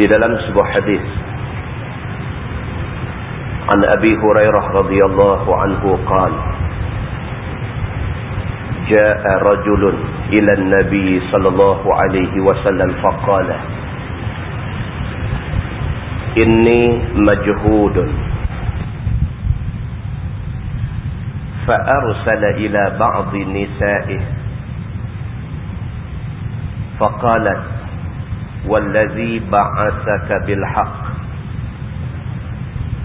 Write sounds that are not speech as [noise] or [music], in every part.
di dalam sebuah hadis. An Abi Hurairah radhiyallahu anhu qala جاء رجل إلى النبي صلى الله عليه وسلم فقال إني مجهود فأرسل إلى بعض نسائه فقالت والذي بعثك بالحق.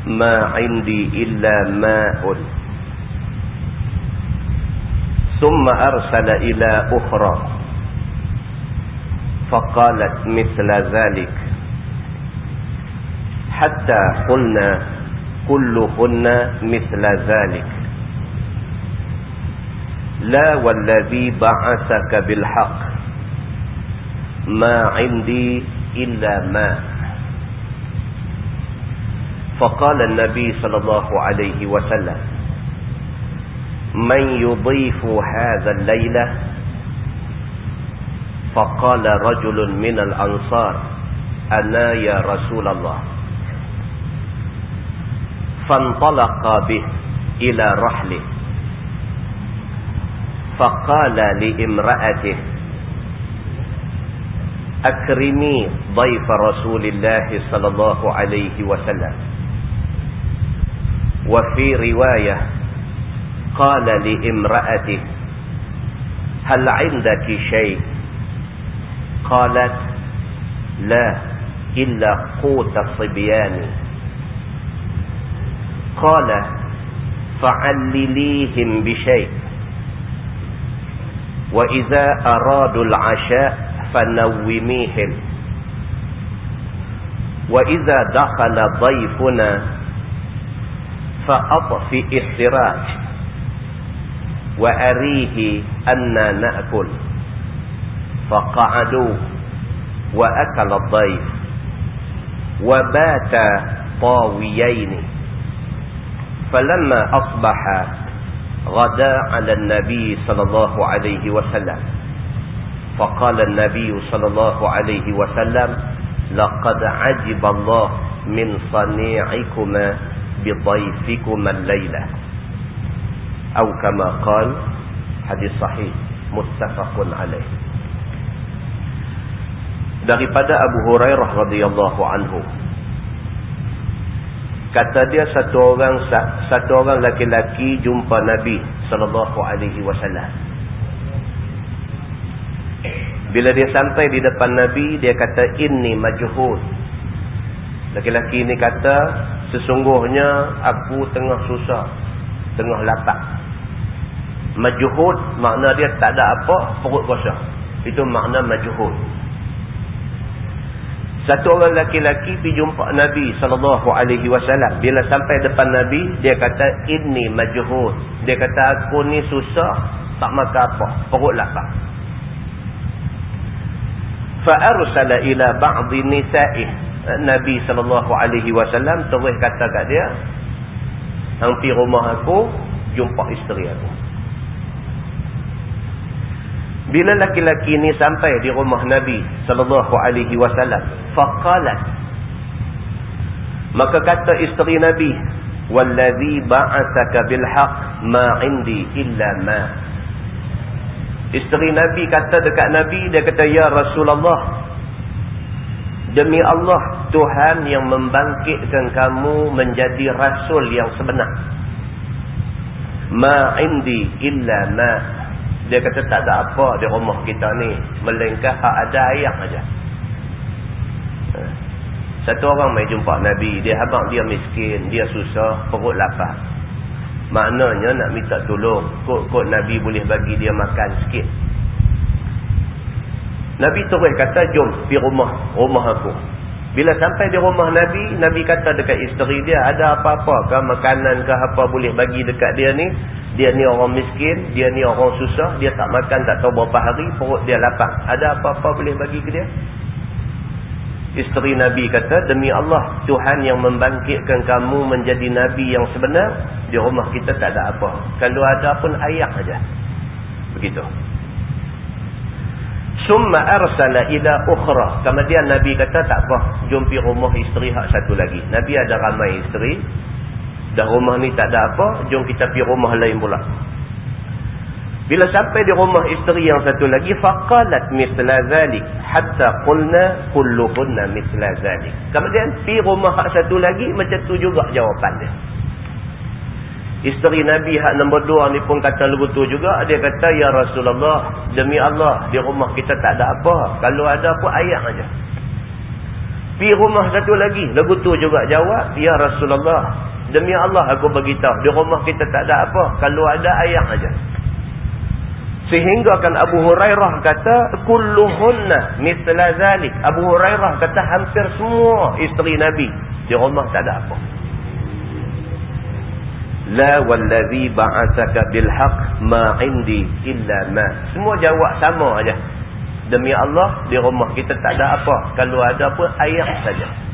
ما عندي إلا ماء. ثم أرسل إلى أخرى. فقالت مثل ذلك. حتى قلنا كلهن مثل ذلك. لا والذي بعثك بالحق. ما عندي إلا ماء فقال النبي صلى الله عليه وسلم من يضيف هذا الليلة فقال رجل من الأنصار أنا يا رسول الله. فانطلق به إلى رحله فقال لامرأته أكرمي ضيف رسول الله صلى الله عليه وسلم. وفي رواية قال لامرأته هل عندك شيء؟ قالت لا إلا قوت الصبيان قال فعلليهم بشيء. وإذا أرادوا العشاء فنوميهم. وإذا دخل ضيفنا فأطفئ السراج وأريه أنا نأكل. فقعدوا وأكل الضيف وبات طاويين. فلما أصبح غدا على النبي صلى الله عليه وسلم. فقال النبي صلى الله عليه وسلم لقد عجب الله من صنيعكما بضيفكما الليلة أو كما قال حديث صحيح متفق عليه daripada Abu Hurairah radhiyallahu anhu kata dia satu orang satu orang laki-laki jumpa Nabi sallallahu alaihi wasallam bila dia sampai di depan Nabi dia kata inni majhud laki-laki ini kata sesungguhnya aku tengah susah tengah lapar majhud makna dia tak ada apa perut kosong itu makna majhud satu orang laki-laki pergi jumpa Nabi wasallam. Bila sampai depan Nabi, dia kata inni majhud. Dia kata aku ni susah, tak makan apa, perut lapar. Arsala ila ba'd nisa'ih. Nabi sallallahu alaihi wasallam terus kata kat dia, "Hang pi rumah aku, jumpa isteri aku." Bila laki-laki ini sampai di rumah Nabi sallallahu alaihi wasallam, faqalat maka kata isteri Nabi, "Wallazi ba'athaka bil haqq ma 'indi illa ma." Isteri Nabi kata dekat Nabi, dia kata, "Ya Rasulullah, Demi Allah Tuhan yang membangkitkan kamu menjadi rasul yang sebenar. Ma indi illa ma. Dia kata tak ada apa di rumah kita ni. Melainkan ada ayat aja. Ha. Satu orang mai jumpa Nabi. Dia habang dia miskin. Dia susah. Perut lapar. Maknanya nak minta tolong. Kok-kok Nabi boleh bagi dia makan sikit. Nabi terus kata, jom pergi rumah, rumah aku. Bila sampai di rumah Nabi, Nabi kata dekat isteri dia, ada apa-apa ke makanan ke apa boleh bagi dekat dia ni. Dia ni orang miskin, dia ni orang susah, dia tak makan tak tahu berapa hari, perut dia lapar. Ada apa-apa boleh bagi ke dia? Isteri Nabi kata, demi Allah, Tuhan yang membangkitkan kamu menjadi Nabi yang sebenar, di rumah kita tak ada apa. Kalau ada pun ayak saja. Begitu. Summa arsala ila ukhra. Kemudian Nabi kata tak apa, jom pergi rumah isteri hak satu lagi. Nabi ada ramai isteri. Dah rumah ni tak ada apa, jom kita pergi rumah lain pula. Bila sampai di rumah isteri yang satu lagi, faqalat mithla zalik hatta qulna kulluhunna mithla zalik. Kemudian pergi rumah hak satu lagi macam tu juga jawapan dia. Isteri Nabi hak nombor dua ni pun kata begitu juga. Dia kata, Ya Rasulullah, demi Allah, di rumah kita tak ada apa. Kalau ada apa, ayat aja. Pi rumah satu lagi, begitu juga jawab, Ya Rasulullah, demi Allah aku beritahu, di rumah kita tak ada apa. Kalau ada, ayat aja. Sehingga kan Abu Hurairah kata, Kulluhunna misla zalik. Abu Hurairah kata, hampir semua isteri Nabi, di rumah tak ada apa. La wallazi ba'athaka bil haqq ma 'indi illa ma. Semua jawab sama aja. Demi Allah di rumah kita tak ada apa. Kalau ada pun ayat saja.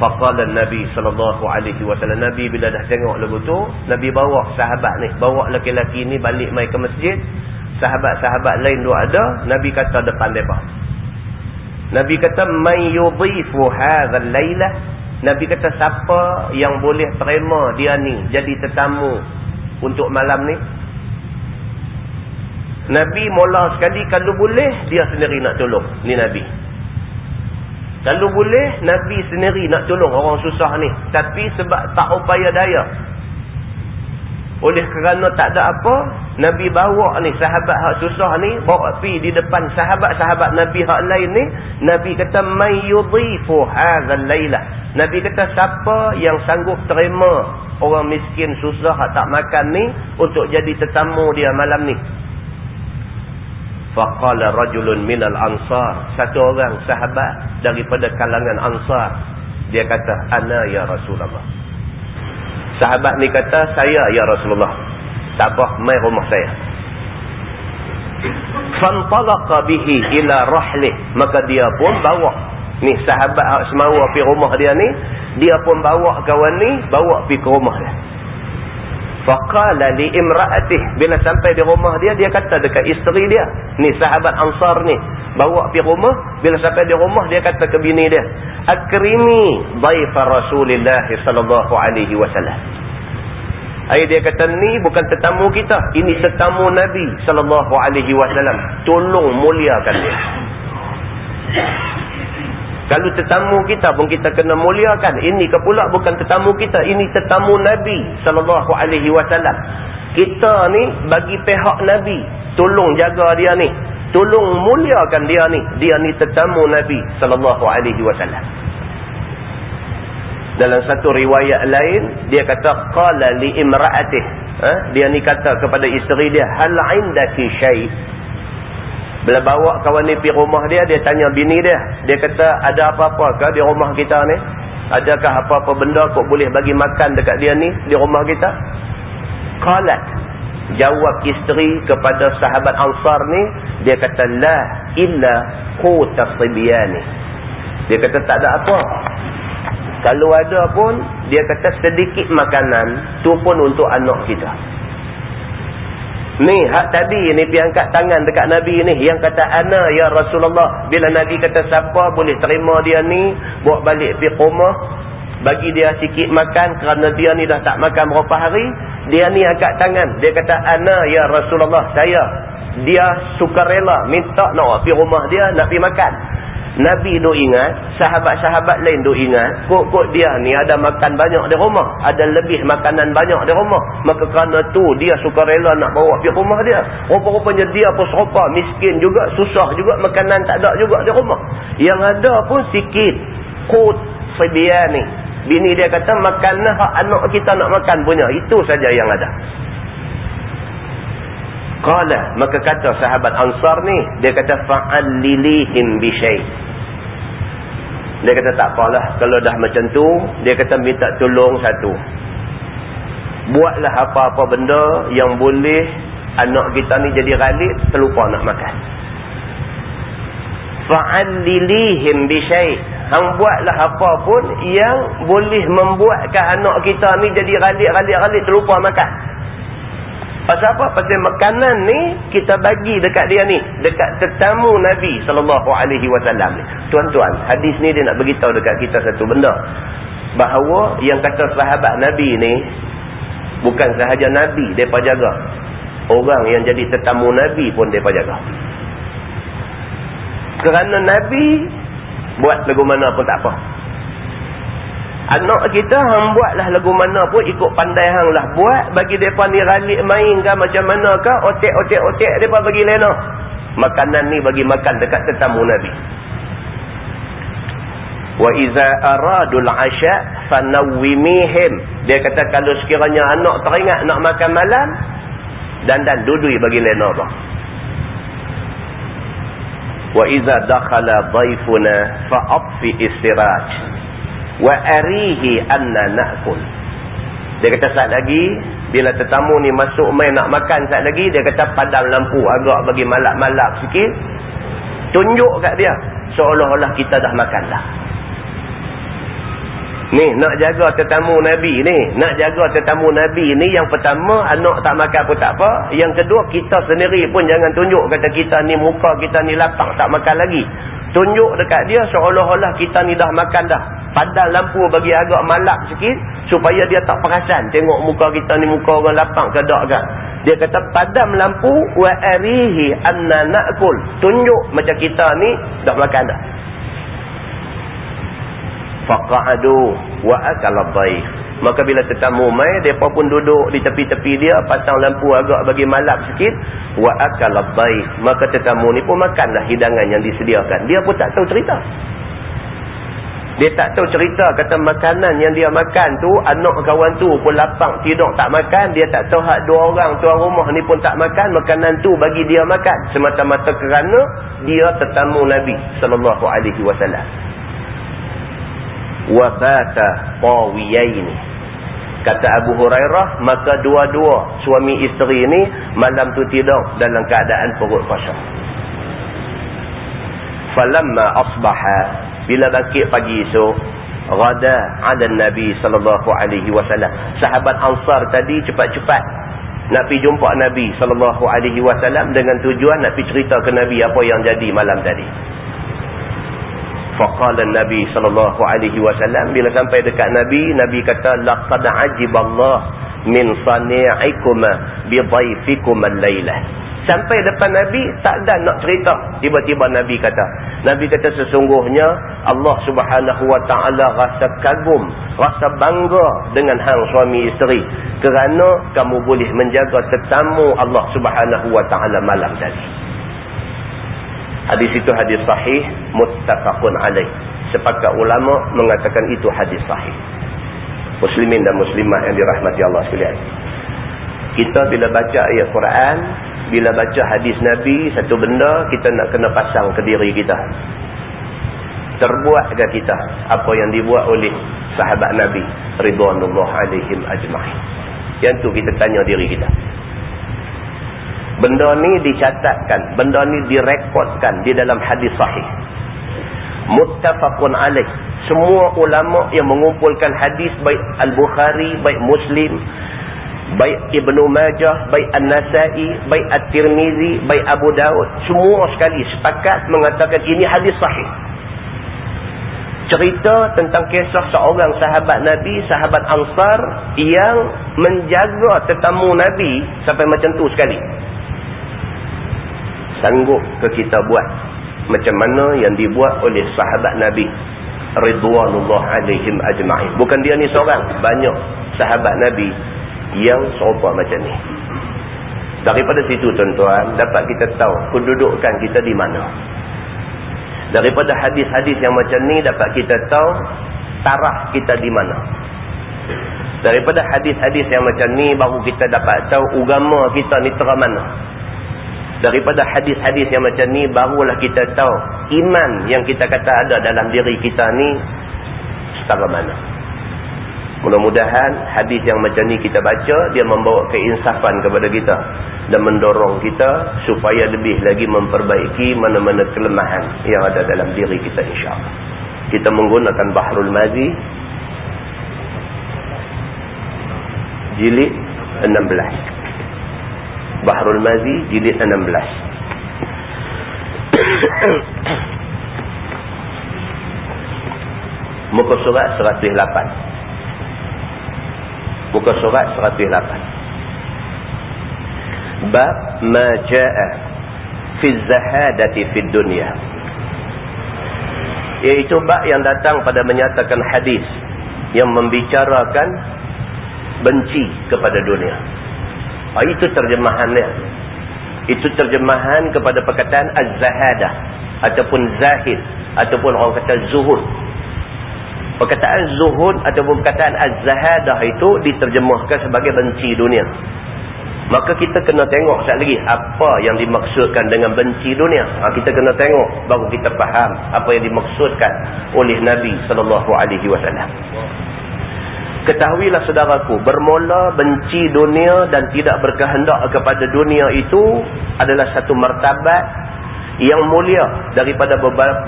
Faqala Nabi sallallahu alaihi wasallam Nabi bila dah tengok lagu tu, Nabi bawa sahabat ni, bawa lelaki-lelaki ni balik mai ke masjid. Sahabat-sahabat lain dua ada, Nabi kata depan depa. Nabi kata may yudhifu hadzal lailah Nabi kata siapa yang boleh terima dia ni jadi tetamu untuk malam ni. Nabi mula sekali kalau boleh dia sendiri nak tolong. Ni Nabi. Kalau boleh Nabi sendiri nak tolong orang susah ni. Tapi sebab tak upaya daya. Oleh kerana tak ada apa, Nabi bawa ni sahabat hak susah ni, bawa pi di depan sahabat-sahabat Nabi hak lain ni, Nabi kata may yudhifu hadzal lailah. Nabi kata siapa yang sanggup terima orang miskin susah hak tak makan ni untuk jadi tetamu dia malam ni. Faqala rajulun minal ansar, satu orang sahabat daripada kalangan ansar, dia kata ana ya Rasulullah. Sahabat ni kata, saya ya Rasulullah. Tak apa, mai rumah saya. Fantalaqa bihi ila rahlih. Maka dia pun bawa. Ni sahabat semawa pergi rumah dia ni. Dia pun bawa kawan ni, bawa pergi ke rumah dia. Faqala li imra'atih. Bila sampai di rumah dia, dia kata dekat isteri dia. Ni sahabat ansar ni. Bawa pergi rumah. Bila sampai di rumah, dia kata ke bini dia. Akrimi daifa Rasulullah sallallahu alaihi wasallam. Ayat dia kata ni bukan tetamu kita. Ini tetamu Nabi sallallahu alaihi wasallam. Tolong muliakan dia. Kalau tetamu kita pun kita kena muliakan. Ini ke pula bukan tetamu kita. Ini tetamu Nabi wasallam. Kita ni bagi pihak Nabi. Tolong jaga dia ni. Tolong muliakan dia ni. Dia ni tetamu Nabi wasallam. Dalam satu riwayat lain dia kata qala li. Ha? Dia ni kata kepada isteri dia, "Hal 'indaki syai'?" Bila bawa kawan ni pergi rumah dia, dia tanya bini dia. Dia kata, ada apa-apa ke di rumah kita ni? Adakah apa-apa benda kok boleh bagi makan dekat dia ni di rumah kita? Qalat. Jawab isteri kepada sahabat Ansar ni, dia kata, La illa qutas sibyani. Dia kata, tak ada apa. Kalau ada pun, dia kata sedikit makanan, tu pun untuk anak kita. Ni hak tadi ni pergi angkat tangan dekat Nabi ni. Yang kata ana ya Rasulullah. Bila Nabi kata siapa boleh terima dia ni? Buat balik pergi rumah bagi dia sikit makan. Kerana dia ni dah tak makan berapa hari dia ni angkat tangan. Dia kata ana ya Rasulullah saya dia suka rela minta nak pergi rumah dia nak pergi makan Nabi duk ingat, sahabat-sahabat lain duk ingat, kok-kok dia ni ada makan banyak di rumah, ada lebih makanan banyak di rumah. Maka kerana tu dia suka rela nak bawa pergi rumah dia. Rupa-rupanya dia pun serupa, miskin juga, susah juga, makanan tak ada juga di rumah. Yang ada pun sikit, kut, sebiar ni. Bini dia kata, makanan hak anak kita nak makan punya. Itu saja yang ada. Qala maka kata sahabat Ansar ni dia kata fa'allilihim bi. Dia kata tak apalah kalau dah macam tu dia kata minta tolong satu. Buatlah apa-apa benda yang boleh anak kita ni jadi ghalib terlupa nak makan. Fa'allilihim bi syai. Hang buatlah apa pun yang boleh membuatkan anak kita ni jadi ghalib-ghalib-ghalib terlupa makan. Pasal apa? Pasal makanan ni kita bagi dekat dia ni, dekat tetamu Nabi sallallahu alaihi wasallam ni. Tuan-tuan, hadis ni dia nak beritahu dekat kita satu benda. Bahawa yang kata sahabat Nabi ni bukan sahaja Nabi depa jaga. Orang yang jadi tetamu Nabi pun depa jaga. Kerana Nabi buat lagu mana pun tak apa. Anak kita hang buatlah lagu mana pun ikut pandai hang lah buat. Bagi mereka ni ralik main ke macam mana ke. Otek-otek-otek mereka bagi lena. Makanan ni bagi makan dekat tetamu Nabi. Wa iza aradul asya fanawwimihim. Dia kata kalau sekiranya anak teringat nak makan malam. Dan dan dudui bagi lena apa. Wa iza dakhala dhaifuna fa'atfi istiraj wa arihi anna na'kul. Dia kata saat lagi bila tetamu ni masuk main nak makan saat lagi dia kata padam lampu agak bagi malap-malap sikit. Tunjuk kat dia seolah-olah kita dah makan dah. Ni nak jaga tetamu Nabi ni nak jaga tetamu Nabi ni yang pertama anak tak makan pun tak apa. Yang kedua kita sendiri pun jangan tunjuk kata kita ni muka kita ni lapang tak makan lagi tunjuk dekat dia seolah-olah kita ni dah makan dah. Padam lampu bagi agak malap sikit supaya dia tak perasan tengok muka kita ni muka orang lapang ke tak kan dia kata padam lampu wa arihi anna na'kul. Tunjuk macam kita ni dah makan dah faqa'adu wa akala dhaif. Maka bila tetamu mai depa pun duduk di tepi-tepi dia pasang lampu agak bagi malap sikit wa akala dhaif. Maka tetamu ni pun makanlah hidangan yang disediakan. Dia pun tak tahu cerita. Dia tak tahu cerita kata makanan yang dia makan tu anak kawan tu pun lapang tidur tak makan dia tak tahu hak dua orang tuan rumah ni pun tak makan makanan tu bagi dia makan. Semata-mata kerana dia tetamu Nabi sallallahu alaihi wasallam wa bata tawiyaini kata Abu Hurairah maka dua-dua suami isteri ni malam tu tidur dalam keadaan perut kosong. Falamma asbaha bila bangkit pagi esok rada ada Nabi sallallahu alaihi wasallam. Sahabat Ansar tadi cepat-cepat nak pergi jumpa Nabi sallallahu alaihi wasallam dengan tujuan nak pergi cerita ke Nabi apa yang jadi malam tadi faqala nabi sallallahu alaihi wasallam bila sampai dekat nabi nabi kata laqad ajiballah min sani'ikum bi dhaifikum al-lailah sampai depan nabi tak ada nak cerita. Tiba-tiba nabi kata nabi kata sesungguhnya Allah Subhanahu wa taala rasa kagum rasa bangga dengan hang suami isteri kerana kamu boleh menjaga tetamu Allah Subhanahu wa taala malam tadi Hadis itu hadis sahih muttafaqun alaih. Sepakat ulama mengatakan itu hadis sahih. Muslimin dan muslimat yang dirahmati Allah sekalian. Kita bila baca ayat Quran, bila baca hadis Nabi, satu benda kita nak kena pasang ke diri kita. Terbuatkah kita apa yang dibuat oleh sahabat Nabi ridwanullah alaihim ajma'in. Yang tu kita tanya diri kita. Benda ni dicatatkan, benda ni direkodkan di dalam hadis sahih. Muttafaqun alaih. Semua ulama yang mengumpulkan hadis baik Al-Bukhari, baik Muslim, baik Ibnu Majah, baik An-Nasa'i, baik At-Tirmizi, baik Abu Daud, semua sekali sepakat mengatakan ini hadis sahih. Cerita tentang kisah seorang sahabat Nabi, sahabat Ansar yang menjaga tetamu Nabi sampai macam tu sekali sanggup ke kita buat? Macam mana yang dibuat oleh sahabat Nabi ridwanullah alaihim ajma'in. Bukan dia ni seorang banyak sahabat Nabi yang serupa macam ni. Daripada situ tuan-tuan dapat kita tahu kedudukan kita di mana. Daripada hadis-hadis yang macam ni dapat kita tahu taraf kita di mana. Daripada hadis-hadis yang macam ni baru kita dapat tahu agama kita ni terang mana daripada hadis-hadis yang macam ni barulah kita tahu iman yang kita kata ada dalam diri kita ni setara mana. Mudah-mudahan hadis yang macam ni kita baca dia membawa keinsafan kepada kita dan mendorong kita supaya lebih lagi memperbaiki mana-mana kelemahan yang ada dalam diri kita insyaAllah. Kita menggunakan Bahrul Mazi jilid 16 Bahrul Mazi jilid 16 Muka surat 108 Muka surat 108 Bab ma ja'a fi zahadati fi dunia Iaitu bab yang datang pada menyatakan hadis Yang membicarakan benci kepada dunia Oh, itu terjemahannya. Itu terjemahan kepada perkataan Az-Zahadah. Ataupun Zahid. Ataupun orang kata Zuhud. Perkataan Zuhud ataupun perkataan Az-Zahadah itu diterjemahkan sebagai benci dunia. Maka kita kena tengok sekali lagi apa yang dimaksudkan dengan benci dunia. Ha, kita kena tengok baru kita faham apa yang dimaksudkan oleh Nabi SAW. Ketahuilah saudaraku, bermula benci dunia dan tidak berkehendak kepada dunia itu adalah satu martabat yang mulia daripada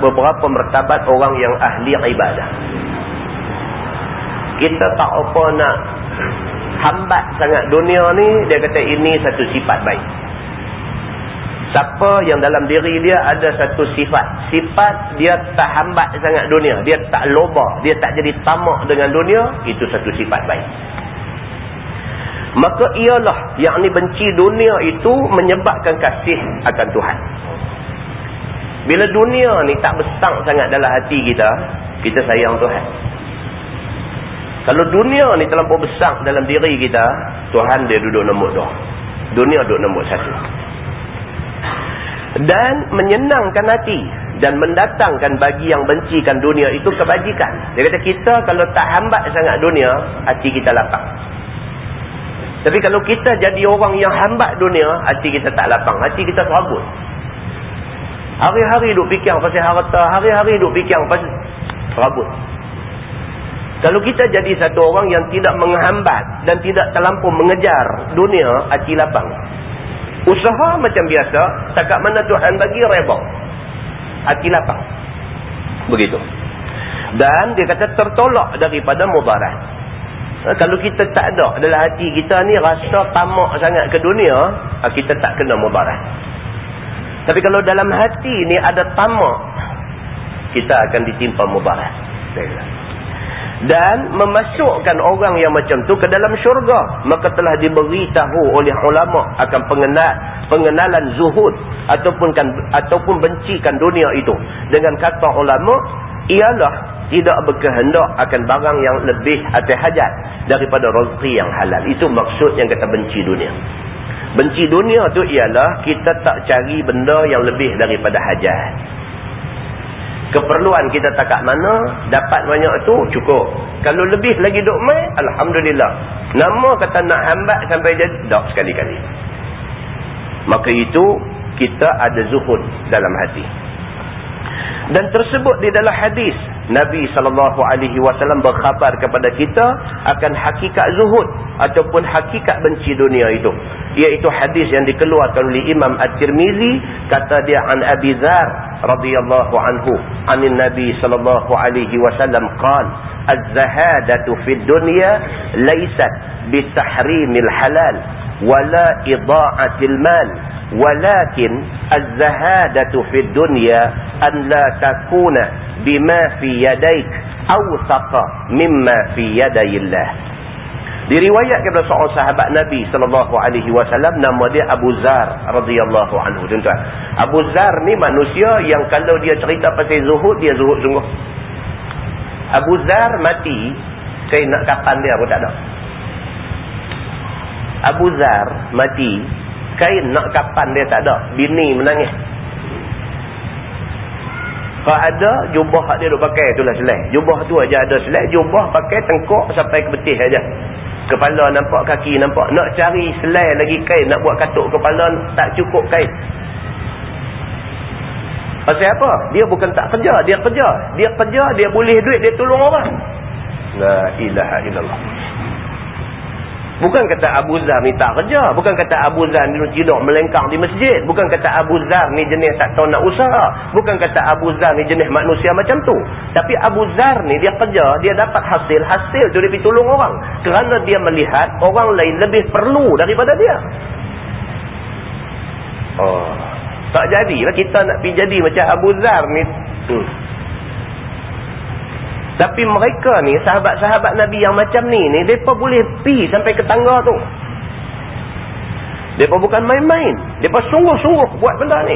beberapa martabat orang yang ahli ibadah. Kita tak apa nak hambat sangat dunia ni, dia kata ini satu sifat baik. Siapa yang dalam diri dia ada satu sifat. Sifat dia tak hambat sangat dunia. Dia tak loba. Dia tak jadi tamak dengan dunia. Itu satu sifat baik. Maka ialah yang ni benci dunia itu menyebabkan kasih akan Tuhan. Bila dunia ni tak besar sangat dalam hati kita, kita sayang Tuhan. Kalau dunia ni terlalu besar dalam diri kita, Tuhan dia duduk nombor dua. Dunia duduk nombor satu dan menyenangkan hati dan mendatangkan bagi yang bencikan dunia itu kebajikan. Dia kata kita kalau tak hambat sangat dunia, hati kita lapang. Tapi kalau kita jadi orang yang hambat dunia, hati kita tak lapang. Hati kita serabut. Hari-hari duk fikir pasal harta, hari-hari duk fikir pasal serabut. Kalau kita jadi satu orang yang tidak menghambat dan tidak terlampau mengejar dunia, hati lapang. Usaha macam biasa, takat mana Tuhan bagi reba. Hati lapang. Begitu. Dan dia kata tertolak daripada mudarat. Ha, kalau kita tak ada dalam hati kita ni rasa tamak sangat ke dunia, ha, kita tak kena mudarat. Tapi kalau dalam hati ni ada tamak, kita akan ditimpa mudarat. Baiklah dan memasukkan orang yang macam tu ke dalam syurga. Maka telah diberitahu oleh ulama akan pengenal pengenalan zuhud ataupun kan ataupun bencikan dunia itu. Dengan kata ulama ialah tidak berkehendak akan barang yang lebih atas hajat daripada rezeki yang halal. Itu maksud yang kata benci dunia. Benci dunia tu ialah kita tak cari benda yang lebih daripada hajat keperluan kita tak kat mana dapat banyak tu cukup. Kalau lebih lagi duk mai alhamdulillah. Nama kata nak hambat sampai jadi dak sekali-kali. Maka itu kita ada zuhud dalam hati. Dan tersebut di dalam hadis Nabi SAW berkhabar kepada kita akan hakikat zuhud ataupun hakikat benci dunia itu. Iaitu hadis yang dikeluarkan oleh Imam At-Tirmizi kata dia an Abi Dzar radhiyallahu anhu anin Nabi sallallahu alaihi wasallam qala az-zahadatu fid dunya laysat bitahrimil halal wala ida'atil mal walakin az-zahadatu fid dunya an la takuna bima fi yadayk awsaqa mimma fi yadayillah Diriwayatkan kepada seorang sahabat Nabi sallallahu alaihi wasallam nama dia Abu Zar radhiyallahu anhu tuan-tuan. Abu Zar ni manusia yang kalau dia cerita pasal zuhud dia zuhud sungguh. Abu Zar mati kain nak kapan dia pun tak ada. Abu Zar mati kain nak kapan dia tak ada. Bini menangis. Kalau ada jubah dia duk pakai itulah selai. Jubah tu aja ada selai, jubah pakai tengkuk sampai ke betih aja. Kepala nampak, kaki nampak. Nak cari selai lagi kain, nak buat katuk kepala, tak cukup kain. Pasal apa? Dia bukan tak kerja, dia kerja. Dia kerja, dia boleh duit, dia tolong orang. La ilaha illallah. Bukan kata Abu Zar ni tak kerja. Bukan kata Abu Zar ni tidur melengkang di masjid. Bukan kata Abu Zar ni jenis tak tahu nak usaha. Bukan kata Abu Zar ni jenis manusia macam tu. Tapi Abu Zar ni dia kerja, dia dapat hasil. Hasil tu dia tolong orang. Kerana dia melihat orang lain lebih perlu daripada dia. Oh, tak jadilah kita nak pergi jadi macam Abu Zar ni. Hmm. Tapi mereka ni, sahabat-sahabat Nabi yang macam ni, ni mereka boleh pi sampai ke tangga tu. Mereka bukan main-main. Mereka sungguh-sungguh buat benda ni.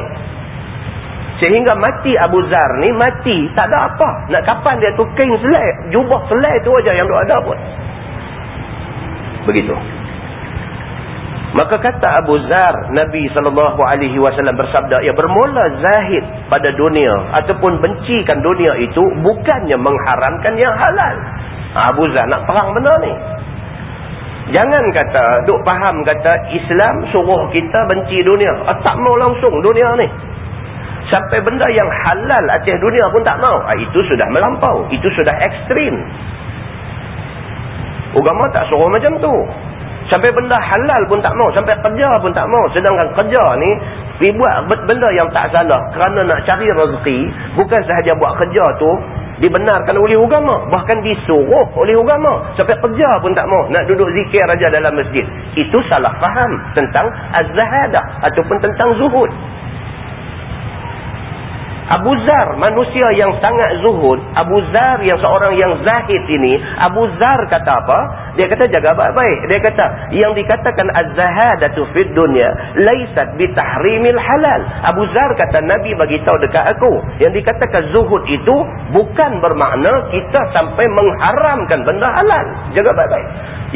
Sehingga mati Abu Zar ni, mati. Tak ada apa. Nak kapan dia tu kain selai. Jubah selai tu aja yang ada pun. Begitu. Maka kata Abu Zar, Nabi SAW bersabda, ya bermula zahid pada dunia ataupun bencikan dunia itu bukannya mengharamkan yang halal. Ha, Abu Zar nak perang benda ni. Jangan kata, duk faham kata Islam suruh kita benci dunia. Ah, tak mau langsung dunia ni. Sampai benda yang halal atas dunia pun tak mau. Ha, itu sudah melampau. Itu sudah ekstrim. Ugama tak suruh macam tu. Sampai benda halal pun tak mau. Sampai kerja pun tak mau. Sedangkan kerja ni, buat benda yang tak salah. Kerana nak cari rezeki, bukan sahaja buat kerja tu, dibenarkan oleh agama. Bahkan disuruh oleh agama. Sampai kerja pun tak mau. Nak duduk zikir aja dalam masjid. Itu salah faham tentang az-zahadah. Ataupun tentang zuhud. Abu Zar, manusia yang sangat zuhud. Abu Zar yang seorang yang zahid ini. Abu Zar kata apa? Dia kata jaga baik-baik. Dia kata, yang dikatakan az-zahadatu fid dunya laisat bitahrimil halal. Abu Zar kata, Nabi bagi tahu dekat aku. Yang dikatakan zuhud itu bukan bermakna kita sampai mengharamkan benda halal. Jaga baik-baik.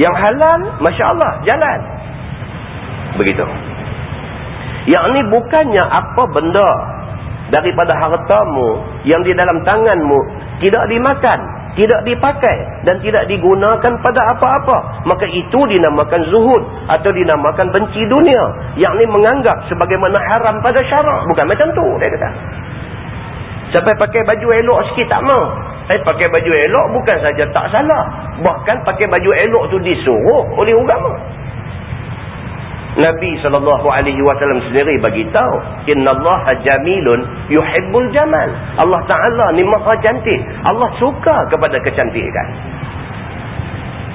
Yang halal, Masya Allah, jalan. Begitu. Yang ini bukannya apa benda daripada hartamu yang di dalam tanganmu tidak dimakan, tidak dipakai dan tidak digunakan pada apa-apa. Maka itu dinamakan zuhud atau dinamakan benci dunia. Yang ini menganggap sebagaimana haram pada syarak. Bukan macam tu dia kata. Sampai pakai baju elok sikit tak mau. Eh pakai baju elok bukan saja tak salah. Bahkan pakai baju elok tu disuruh oleh agama. Nabi SAW sendiri bagi tahu Inna Allah jamilun yuhibbul jamal. Allah Ta'ala ni maha cantik. Allah suka kepada kecantikan.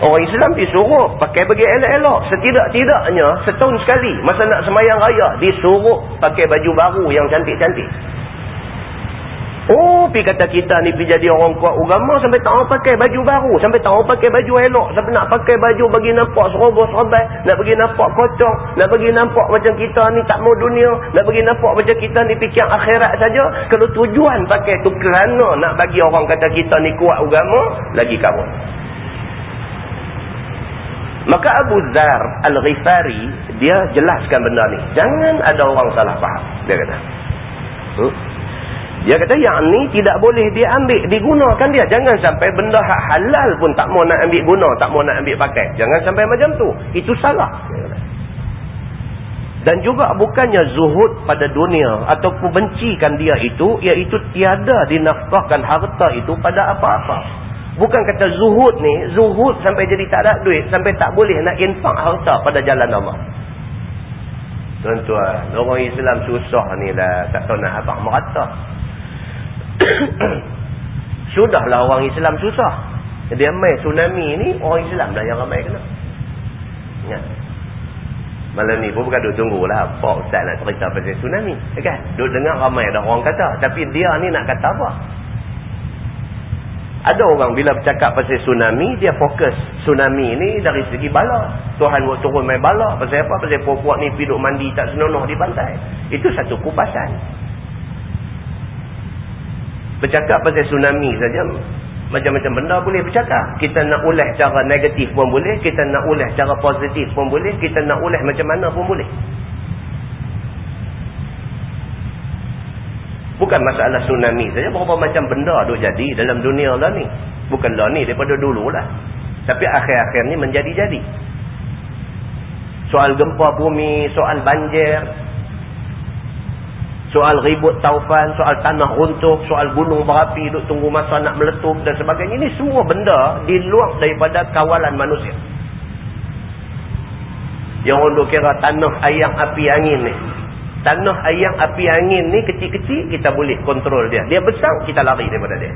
Orang Islam disuruh pakai bagi elok-elok. Setidak-tidaknya setahun sekali Masa nak semayang raya Disuruh pakai baju baru yang cantik-cantik Oh, pi kata kita ni pi jadi orang kuat agama sampai tak mau pakai baju baru, sampai tak mau pakai baju elok, sampai nak pakai baju bagi nampak serobos-serobos, nak bagi nampak kocok, nak bagi nampak macam kita ni tak mau dunia, nak bagi nampak macam kita ni fikir akhirat saja. Kalau tujuan pakai tu kerana nak bagi orang kata kita ni kuat agama, lagi kamu. Maka Abu Zar Al-Ghifari dia jelaskan benda ni. Jangan ada orang salah faham, dia kata. Hmm? Dia kata yang ni tidak boleh diambil, digunakan dia. Jangan sampai benda hak halal pun tak mau nak ambil guna, tak mau nak ambil pakai. Jangan sampai macam tu. Itu salah. Dan juga bukannya zuhud pada dunia ataupun bencikan dia itu, iaitu tiada dinafkahkan harta itu pada apa-apa. Bukan kata zuhud ni, zuhud sampai jadi tak ada duit, sampai tak boleh nak infak harta pada jalan Allah. Tuan-tuan, orang Islam susah ni lah, tak tahu nak abang merata. [coughs] Sudahlah orang Islam susah. Dia main tsunami ni, orang Islam dah yang ramai kena. Ya. Malam ni pun bukan duduk tunggu lah. Pak Ustaz nak cerita pasal tsunami. Kan? Duduk dengar ramai dah orang kata. Tapi dia ni nak kata apa? Ada orang bila bercakap pasal tsunami, dia fokus tsunami ni dari segi bala. Tuhan buat turun main bala. Pasal apa? Pasal puak-puak ni piduk mandi tak senonoh di pantai. Itu satu kupasan. Bercakap pasal tsunami saja, macam-macam benda boleh bercakap. Kita nak ulah cara negatif pun boleh. Kita nak ulah cara positif pun boleh. Kita nak ulah macam mana pun boleh. Bukan masalah tsunami saja. Berapa macam benda duk jadi dalam dunia lah ni. Bukanlah ni daripada dulu lah. Tapi akhir-akhir ni menjadi-jadi. Soal gempa bumi, soal banjir. Soal ribut taufan, soal tanah runtuh, soal gunung berapi, duk tunggu masa nak meletup dan sebagainya. Ini semua benda di luar daripada kawalan manusia. Yang orang kira tanah ayam api angin ni tanah ayam api angin ni kecil-kecil kita boleh kontrol dia. Dia besar kita lari daripada dia.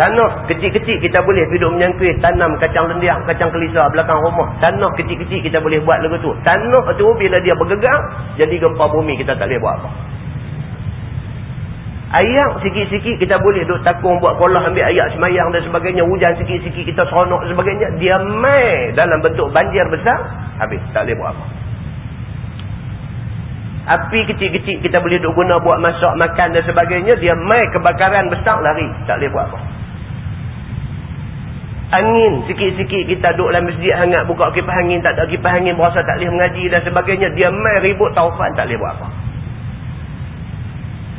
Tanah kecil-kecil kita boleh hidup menyangkui tanam kacang lendiak, kacang kelisa belakang rumah. Tanah kecil-kecil kita boleh buat lagu tu. Tanah tu bila dia bergegar jadi gempa bumi kita tak boleh buat apa. Ayak sikit-sikit kita boleh duduk takung buat kolah ambil ayak semayang dan sebagainya. Hujan sikit-sikit kita seronok sebagainya. Dia mai dalam bentuk banjir besar. Habis. Tak boleh buat apa. Api kecil-kecil kita boleh duk guna buat masak, makan dan sebagainya. Dia mai kebakaran besar lari. Tak boleh buat apa. Angin sikit-sikit kita duduk dalam masjid hangat. Buka kipas angin. Tak ada kipas angin. Berasa tak boleh mengaji dan sebagainya. Dia mai ribut taufan. Tak boleh buat apa.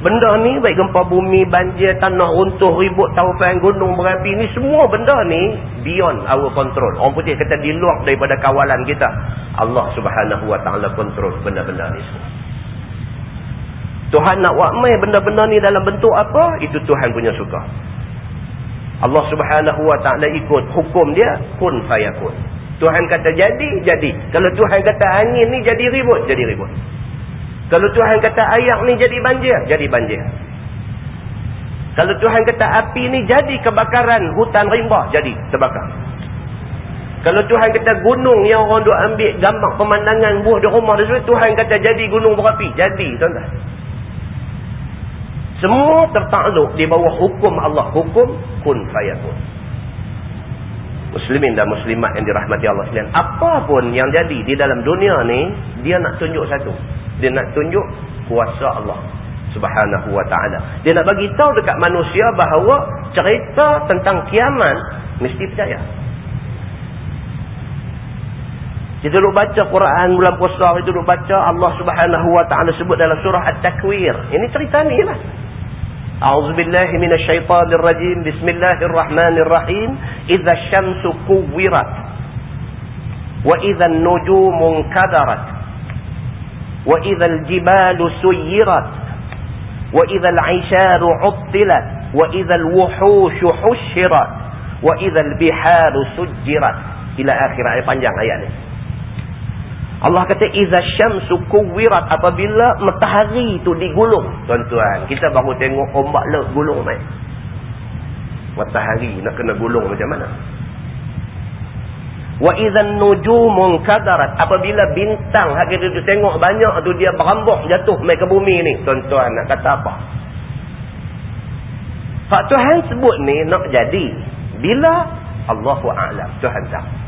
Benda ni baik gempa bumi, banjir, tanah runtuh, ribut, taufan, gunung berapi ni semua benda ni beyond our control. Orang putih kata di luar daripada kawalan kita. Allah subhanahu wa ta'ala control benda-benda ni semua. Tuhan nak buat mai benda-benda ni dalam bentuk apa? Itu Tuhan punya suka. Allah subhanahu wa ta'ala ikut hukum dia, kun fayakun. Tuhan kata jadi, jadi. Kalau Tuhan kata angin ni jadi ribut, jadi ribut. Kalau Tuhan kata ayak ni jadi banjir, jadi banjir. Kalau Tuhan kata api ni jadi kebakaran hutan rimba, jadi terbakar. Kalau Tuhan kata gunung yang orang duk ambil gambar pemandangan buah di rumah dia Tuhan kata jadi gunung berapi, jadi tuan-tuan. Semua tertakluk di bawah hukum Allah. Hukum kun fayakun. Muslimin dan muslimat yang dirahmati Allah sekalian. Apapun yang jadi di dalam dunia ni, dia nak tunjuk satu. Dia nak tunjuk kuasa Allah subhanahu wa ta'ala. Dia nak bagi tahu dekat manusia bahawa cerita tentang kiamat mesti percaya. Kita duduk baca Quran bulan puasa, kita duduk baca Allah subhanahu wa ta'ala sebut dalam surah At-Takwir. Ini cerita ni lah. أعوذ بالله من الشيطان الرجيم. بسم الله الرحمن الرحيم. إذا الشمس كورت وإذا النجوم انكدرت وإذا الجبال سيرت وإذا العشار عطلت وإذا الوحوش حشرت وإذا البحار سجرت. إلى آخر آية panjang ayat ni. Allah kata iza syamsu kuwirat apabila matahari tu digulung. Tuan-tuan, kita baru tengok ombak le gulung mai. Matahari nak kena gulung macam mana? Wa idzan nujumun kadarat apabila bintang hak kita tengok banyak tu dia berambuk jatuh mai ke bumi ni. Tuan-tuan nak kata apa? Pak Tuhan sebut ni nak jadi bila Allahu a'lam. Tuhan tahu.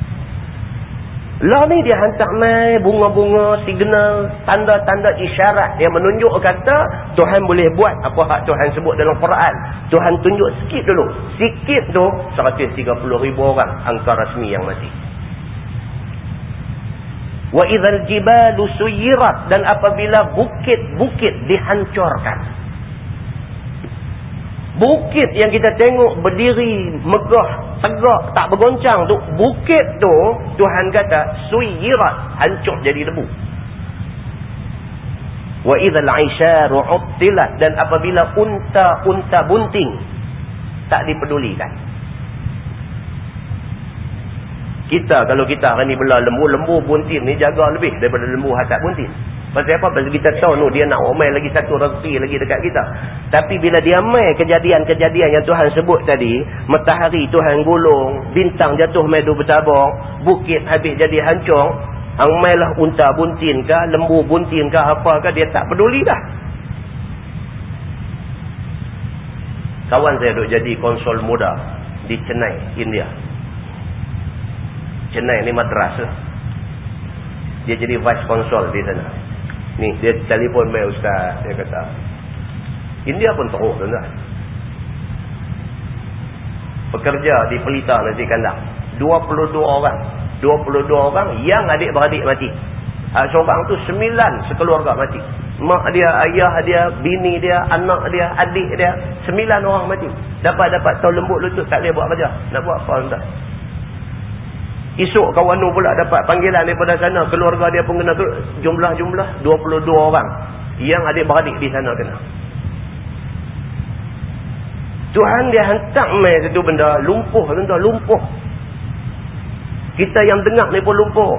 Lah ni dia hantar mai bunga-bunga, signal, tanda-tanda isyarat yang menunjuk kata Tuhan boleh buat apa hak Tuhan sebut dalam Quran. Tuhan tunjuk sikit dulu. Sikit tu 130 ribu orang angka rasmi yang mati. Wa idzal jibalu suyirat dan apabila bukit-bukit dihancurkan. Bukit yang kita tengok berdiri megah, tegak, tak bergoncang tu, bukit tu Tuhan kata suyirat, hancur jadi debu. Wa idzal 'isharu 'uttilat dan apabila unta-unta bunting tak dipedulikan. Kita kalau kita hari ni bela lembu-lembu bunting ni jaga lebih daripada lembu hatat bunting. Pasal apa? Pasal kita tahu no, dia nak omel lagi satu rezeki lagi dekat kita. Tapi bila dia mai kejadian-kejadian yang Tuhan sebut tadi, matahari Tuhan gulung, bintang jatuh medu bertabur, bukit habis jadi hancur, ang mailah unta buntin ke, lembu buntin ke apa ke, dia tak peduli dah. Kawan saya duk jadi konsul muda di Chennai, India. Chennai ni madras lah. Dia jadi vice consul di sana. Ni, dia telefon mai ustaz. Dia kata, India pun teruk tuan-tuan. Pekerja di pelita nasi kandang. 22 orang. 22 orang yang adik-beradik mati. Seorang tu sembilan sekeluarga mati. Mak dia, ayah dia, bini dia, anak dia, adik dia. Sembilan orang mati. Dapat-dapat tahu lembut lutut tak boleh buat kerja. Nak buat apa tuan Esok kawan tu pula dapat panggilan daripada sana. Keluarga dia pun kena jumlah-jumlah 22 orang. Yang adik-beradik di sana kena. Tuhan dia hantar mai satu benda lumpuh tuan-tuan lumpuh. Kita yang dengar ni pun lumpuh.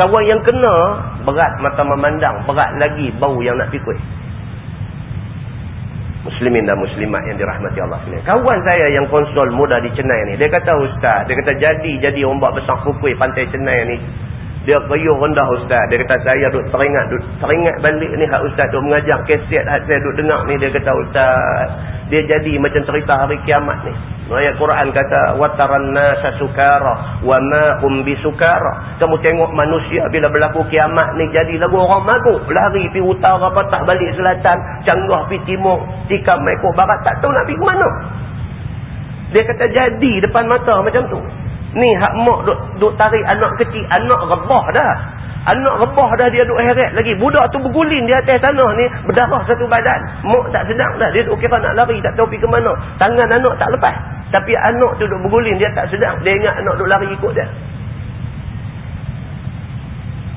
Kawan yang kena berat mata memandang, berat lagi bau yang nak pikul. Muslimin dan muslimat yang dirahmati Allah sekalian. Kawan saya yang konsul muda di Chennai ni, dia kata ustaz, dia kata jadi jadi ombak besar pukul pantai Chennai ni dia kayuh rendah ustaz. Dia kata saya duk teringat. Duk teringat balik ni hak ustaz duk mengajar keset hak saya duk dengar ni. Dia kata ustaz. Dia jadi macam cerita hari kiamat ni. Ayat Quran kata. Wataran nasa sukara. Wa ma'hum bisukara. Kamu tengok manusia bila berlaku kiamat ni. Jadi lagu orang mabuk. Lari pi utara patah balik selatan. Canggah pi timur. Tikam ekor barat. Tak tahu nak ke mana. Dia kata jadi depan mata macam tu. Ni hak mak duk, duk tarik anak kecil. Anak rebah dah. Anak rebah dah dia duk heret lagi. Budak tu berguling di atas tanah ni. Berdarah satu badan. Mak tak sedang dah. Dia duk kira nak lari. Tak tahu pergi ke mana. Tangan anak tak lepas. Tapi anak tu duk berguling. Dia tak sedang. Dia ingat anak duk lari ikut dia.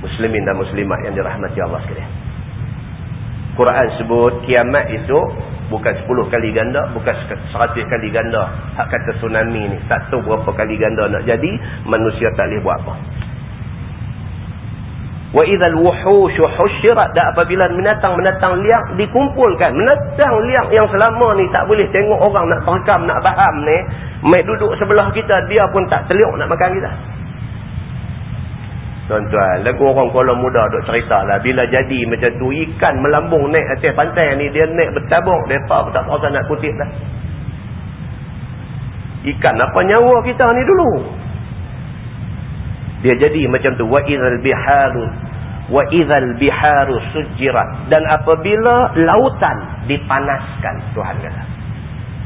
Muslimin dan muslimat yang dirahmati Allah sekalian. Quran sebut kiamat itu bukan 10 kali ganda bukan 100 kali ganda. Hak kata tsunami ni tak tahu berapa kali ganda nak jadi manusia tak boleh buat apa. Idzal wuhush husyirat dan apabila menatang-menatang liang dikumpulkan menatang liang yang selama ni tak boleh tengok orang nak terekam nak faham ni mai duduk sebelah kita dia pun tak teliuk nak makan kita Tuan-tuan, lagu orang Kuala Muda duk cerita lah. Bila jadi macam tu, ikan melambung naik atas pantai ni, dia naik bertabung. Mereka tak tahu nak kutip dah. Ikan apa nyawa kita ni dulu? Dia jadi macam tu. وَإِذَا الْبِحَارُ وَإِذَا الْبِحَارُ سُجِّرَتْ Dan apabila lautan dipanaskan, Tuhan kata.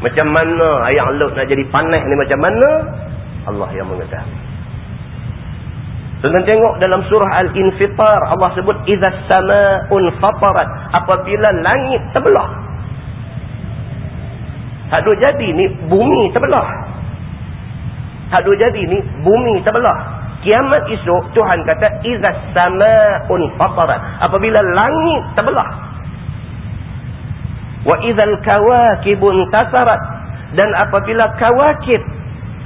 Macam mana ayam laut nak jadi panas ni macam mana? Allah yang mengetahui. Tuan tengok dalam surah Al-Infitar Allah sebut idza samaa'un fatarat apabila langit terbelah. Tak ada jadi ni bumi terbelah. Tak ada jadi ni bumi terbelah. Kiamat esok Tuhan kata idza samaa'un fatarat apabila langit terbelah. Wa idzal kawakibun tasarat dan apabila kawakib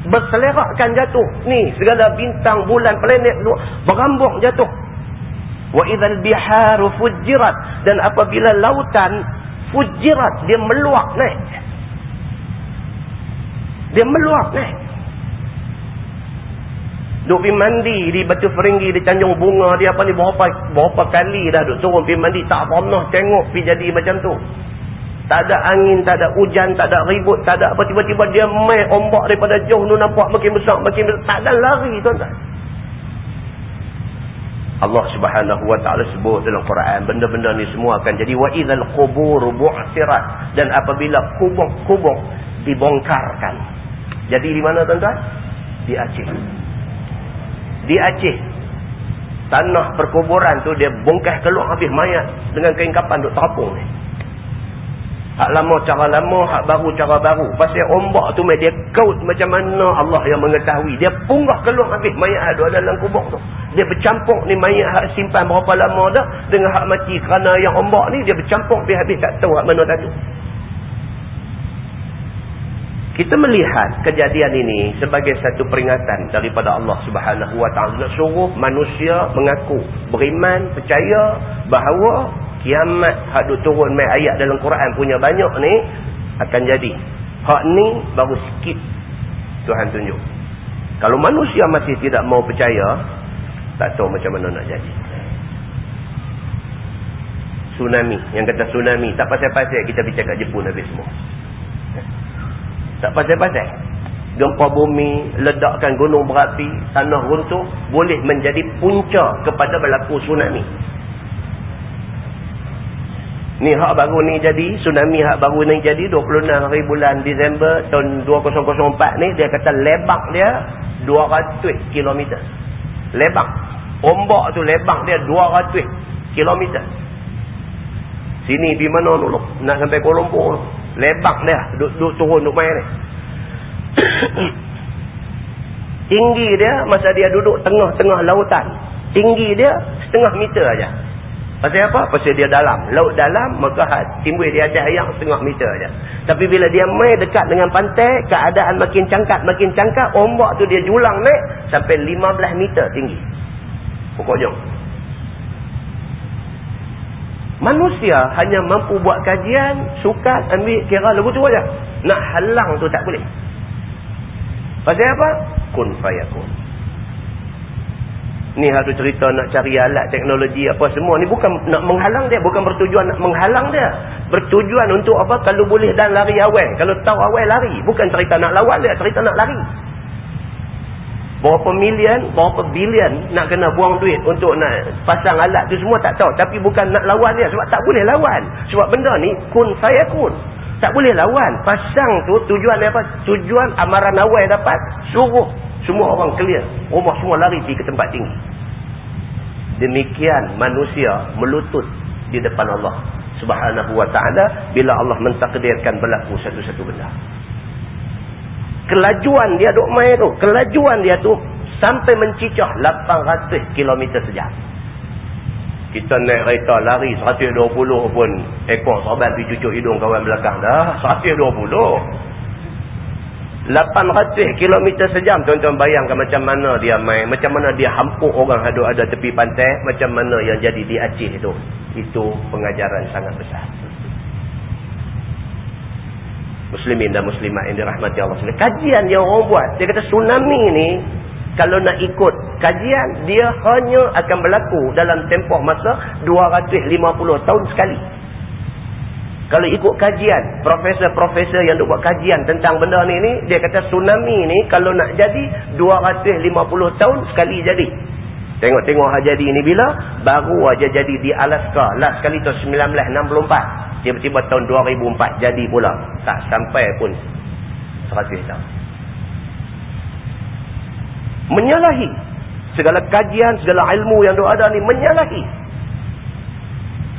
berselerakkan jatuh. Ni segala bintang bulan planet berambung jatuh. Wa idzal biharu fujirat. Dan apabila lautan fujirat dia meluap naik. Dia meluap naik. Duk pergi mandi di batu feringgi di Tanjung Bunga dia apa ni berapa berapa kali dah duk turun pergi mandi tak pernah tengok pergi jadi macam tu tak ada angin, tak ada hujan, tak ada ribut, tak ada apa. Tiba-tiba dia main ombak daripada jauh tu nampak makin besar, makin besar. Tak ada lari tuan-tuan. Allah subhanahu wa ta'ala sebut dalam Quran, benda-benda ni semua akan jadi. wa وَإِذَا الْقُبُورُ بُعْسِرَةً Dan apabila kubur-kubur dibongkarkan. Jadi di mana tuan-tuan? Di Aceh. Di Aceh. Tanah perkuburan tu dia bongkah keluar habis mayat dengan kain kapan duk terapung ni. Hak lama cara lama, hak baru cara baru. Pasal ombak tu dia kaut macam mana Allah yang mengetahui. Dia punggah keluar habis mayat ada dalam kubur tu. Dia bercampur ni mayat hak simpan berapa lama dah dengan hak mati. Kerana yang ombak ni dia bercampur habis-habis tak tahu hak mana tadi. Kita melihat kejadian ini sebagai satu peringatan daripada Allah Subhanahu Wa Taala suruh manusia mengaku beriman percaya bahawa kiamat hak duk turun mai ayat dalam Quran punya banyak ni akan jadi. Hak ni baru sikit Tuhan tunjuk. Kalau manusia masih tidak mau percaya, tak tahu macam mana nak jadi. Tsunami, yang kata tsunami, tak pasal-pasal kita bincang kat Jepun habis semua. Tak pasal-pasal. Gempa bumi, ledakkan gunung berapi, tanah runtuh, boleh menjadi punca kepada berlaku tsunami. Ni hak baru ni jadi, tsunami hak baru ni jadi 26 hari bulan Disember tahun 2004 ni dia kata lebak dia 200 km. Lebak. Ombak tu lebak dia 200 km. Sini di mana dulu? Nak sampai Kuala Lumpur. Lebak dia duk, duk turun duk main ni. [coughs] Tinggi dia masa dia duduk tengah-tengah lautan. Tinggi dia setengah meter aja. Pasal apa? Pasal dia dalam. Laut dalam, maka timbul di atas air setengah meter saja. Tapi bila dia main dekat dengan pantai, keadaan makin cangkat, makin cangkat, ombak tu dia julang naik sampai 15 meter tinggi. Pokoknya. Manusia hanya mampu buat kajian, sukat, ambil kira lagu tu saja. Nak halang tu tak boleh. Pasal apa? Kun fayakun. Ni ada cerita nak cari alat teknologi apa semua ni bukan nak menghalang dia, bukan bertujuan nak menghalang dia. Bertujuan untuk apa? Kalau boleh dan lari awal. Kalau tahu awal lari, bukan cerita nak lawan dia, cerita nak lari. Berapa milion, berapa bilion nak kena buang duit untuk nak pasang alat tu semua tak tahu. Tapi bukan nak lawan dia sebab tak boleh lawan. Sebab benda ni kun saya kun. Tak boleh lawan. Pasang tu tujuan apa? Tujuan amaran awal dapat suruh semua orang clear. Rumah semua lari pergi ke tempat tinggi. Demikian manusia melutut di depan Allah subhanahu wa ta'ala bila Allah mentakdirkan berlaku satu-satu benda. Kelajuan dia duk main tu. Kelajuan dia tu sampai mencicah 800 km sejam. Kita naik kereta lari 120 pun ekor sahabat pergi cucuk hidung kawan belakang dah. 120. 800 km sejam. Tuan-tuan bayangkan macam mana dia main macam mana dia hampuk orang hadut ada tepi pantai macam mana yang jadi di Aceh itu. Itu pengajaran sangat besar. Muslimin dan muslimat yang dirahmati Allah SWT. Kajian yang orang buat dia kata tsunami ni kalau nak ikut kajian dia hanya akan berlaku dalam tempoh masa 250 tahun sekali kalau ikut kajian, profesor-profesor yang buat kajian tentang benda ni ni, dia kata tsunami ni kalau nak jadi 250 tahun sekali jadi. Tengok-tengok aja jadi ni bila baru aja jadi di Alaska. Last sekali tu 1964. Tiba-tiba tahun 2004 jadi pula. Tak sampai pun 100 tahun. Menyalahi segala kajian, segala ilmu yang ada ni menyalahi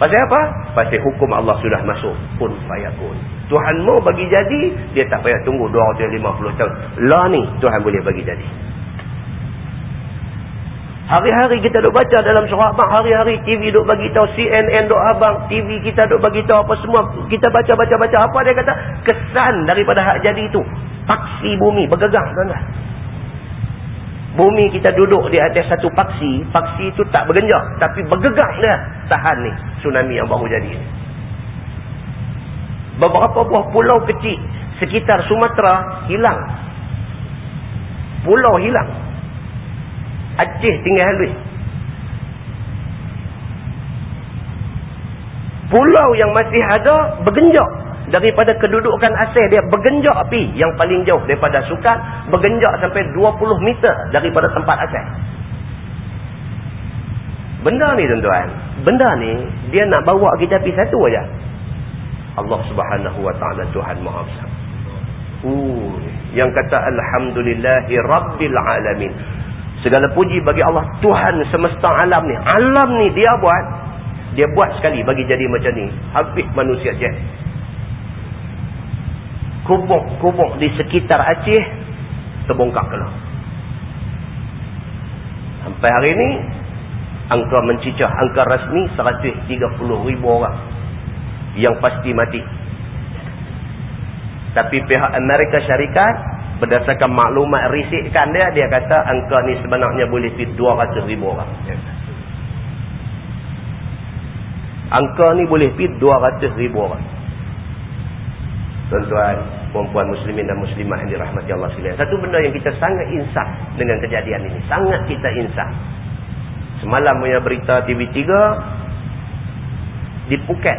Pasal apa? Pasal hukum Allah sudah masuk. Pun fayakun. Tuhan mau bagi jadi, dia tak payah tunggu 250 tahun. Lah ni, Tuhan boleh bagi jadi. Hari-hari kita duk baca dalam surah abang. Hari-hari TV duk bagi tahu CNN duk abang. TV kita duk bagi tahu apa semua. Kita baca-baca-baca. Apa dia kata? Kesan daripada hak jadi itu. Paksi bumi bergegang. Tuan-tuan. Bumi kita duduk di atas satu paksi. Paksi itu tak bergenjak. Tapi bergegang dia. Tahan ni. Tsunami yang baru jadi. Beberapa buah pulau kecil. Sekitar Sumatera hilang. Pulau hilang. Aceh tinggal halus. Pulau yang masih ada bergenjak daripada kedudukan asal dia bergenjak api yang paling jauh daripada sukat bergenjak sampai 20 meter daripada tempat asal benda ni tuan-tuan. Benda ni dia nak bawa kita pergi satu aja. Allah subhanahu wa ta'ala Tuhan maha besar. Uh, yang kata Alhamdulillahi Rabbil Alamin. Segala puji bagi Allah Tuhan semesta alam ni. Alam ni dia buat dia buat sekali bagi jadi macam ni. Habis manusia je kubuk-kubuk di sekitar Aceh terbongkar keluar. Sampai hari ini angka mencicah angka rasmi 130 ribu orang yang pasti mati. Tapi pihak Amerika Syarikat berdasarkan maklumat risikan dia dia kata angka ni sebenarnya boleh pergi 200 ribu orang. Angka ni boleh pergi 200 ribu orang. Tuan-tuan, perempuan muslimin dan muslimah yang dirahmati Allah sekalian. Satu benda yang kita sangat insaf dengan kejadian ini. Sangat kita insaf. Semalam punya berita TV3 di Phuket.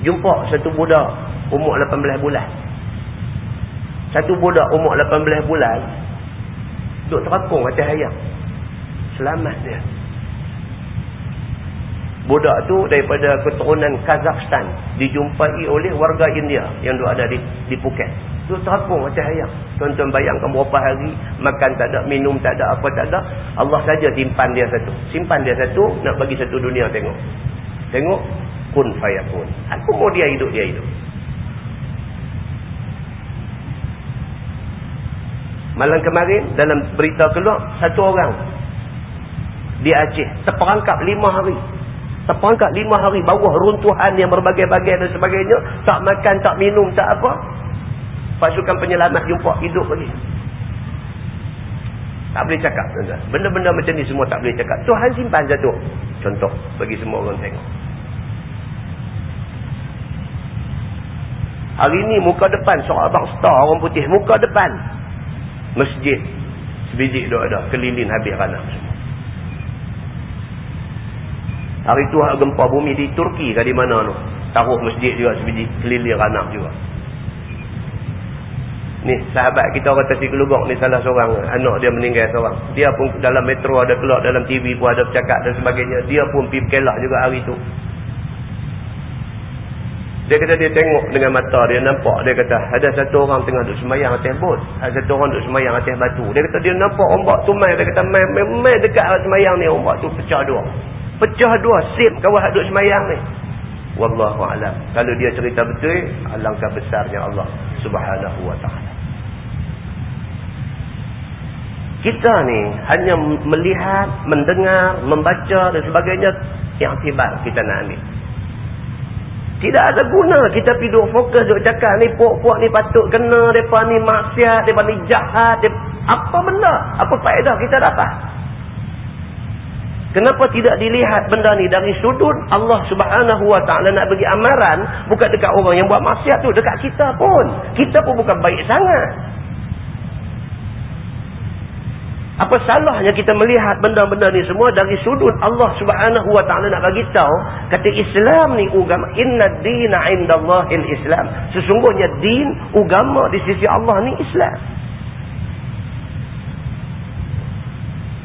Jumpa satu budak umur 18 bulan. Satu budak umur 18 bulan duduk terapung atas ayam. Selamat dia. Budak tu daripada keturunan Kazakhstan dijumpai oleh warga India yang ada di, di Phuket. Tu terapung macam ayam. Tuan-tuan bayangkan berapa hari makan tak ada, minum tak ada, apa tak ada. Allah saja simpan dia satu. Simpan dia satu, nak bagi satu dunia tengok. Tengok, kun fayakun. Aku mau dia hidup, dia hidup. Malam kemarin dalam berita keluar satu orang di Aceh terperangkap lima hari. Terperangkap lima hari bawah runtuhan yang berbagai-bagai dan sebagainya, tak makan, tak minum, tak apa. Pasukan penyelamat jumpa hidup lagi. Tak boleh cakap. Benda-benda macam ni semua tak boleh cakap. Tuhan simpan jatuh. Contoh bagi semua orang tengok. Hari ni muka depan seorang star orang putih. Muka depan masjid sebiji duk ada keliling habis ranah semua hari tu gempa bumi di Turki ke di mana tu taruh masjid juga sebiji keliling ranah juga ni sahabat kita orang Tasik Kelubok ni salah seorang anak dia meninggal seorang dia pun dalam metro ada keluar dalam TV pun ada bercakap dan sebagainya dia pun pergi berkelak juga hari tu dia kata dia tengok dengan mata dia nampak. Dia kata ada satu orang tengah duduk semayang atas bot. Ada satu orang duduk semayang atas batu. Dia kata dia nampak ombak tu main. Dia kata main, main dekat semayang ni ombak tu pecah dua. Pecah dua. Sip kawan duduk semayang ni. Wallahu'alam. Kalau dia cerita betul, alangkah besarnya Allah subhanahu wa ta'ala. Kita ni hanya melihat, mendengar, membaca dan sebagainya. Yang tiba kita nak ambil. Tidak ada guna kita pergi fokus duduk cakap ni puak-puak ni patut kena mereka ni maksiat, mereka ni jahat mereka... apa benda? apa faedah kita dapat? Kenapa tidak dilihat benda ni dari sudut Allah subhanahu wa ta'ala nak bagi amaran bukan dekat orang yang buat maksiat tu dekat kita pun kita pun bukan baik sangat apa salahnya kita melihat benda-benda ni semua dari sudut Allah Subhanahu wa taala nak bagi tahu kata Islam ni agama inna dina indallahil Islam. Sesungguhnya din agama di sisi Allah ni Islam.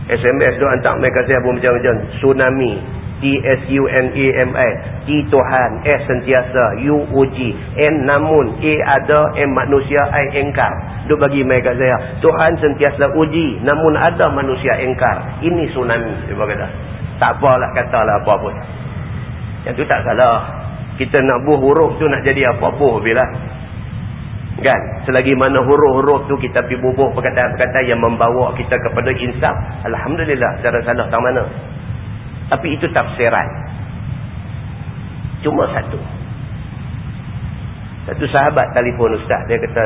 SMS tu hantar mereka saya pun macam-macam tsunami. T-S-U-N-A-M-I T Tuhan S sentiasa. U uji N namun. A ada. M manusia. I engkar. Duk bagi mereka saya. Tuhan sentiasa uji. Namun ada manusia engkar. Ini tsunami. Dia berkata Tak apalah katalah apa pun. Yang tu tak salah. Kita nak buh huruf tu nak jadi apa buh bila Kan? Selagi mana huruf-huruf tu kita pergi bubuh perkataan-perkataan yang membawa kita kepada insaf. Alhamdulillah. Cara salah tak mana. Tapi itu tafsiran. Cuma satu. Satu sahabat telefon ustaz. Dia kata,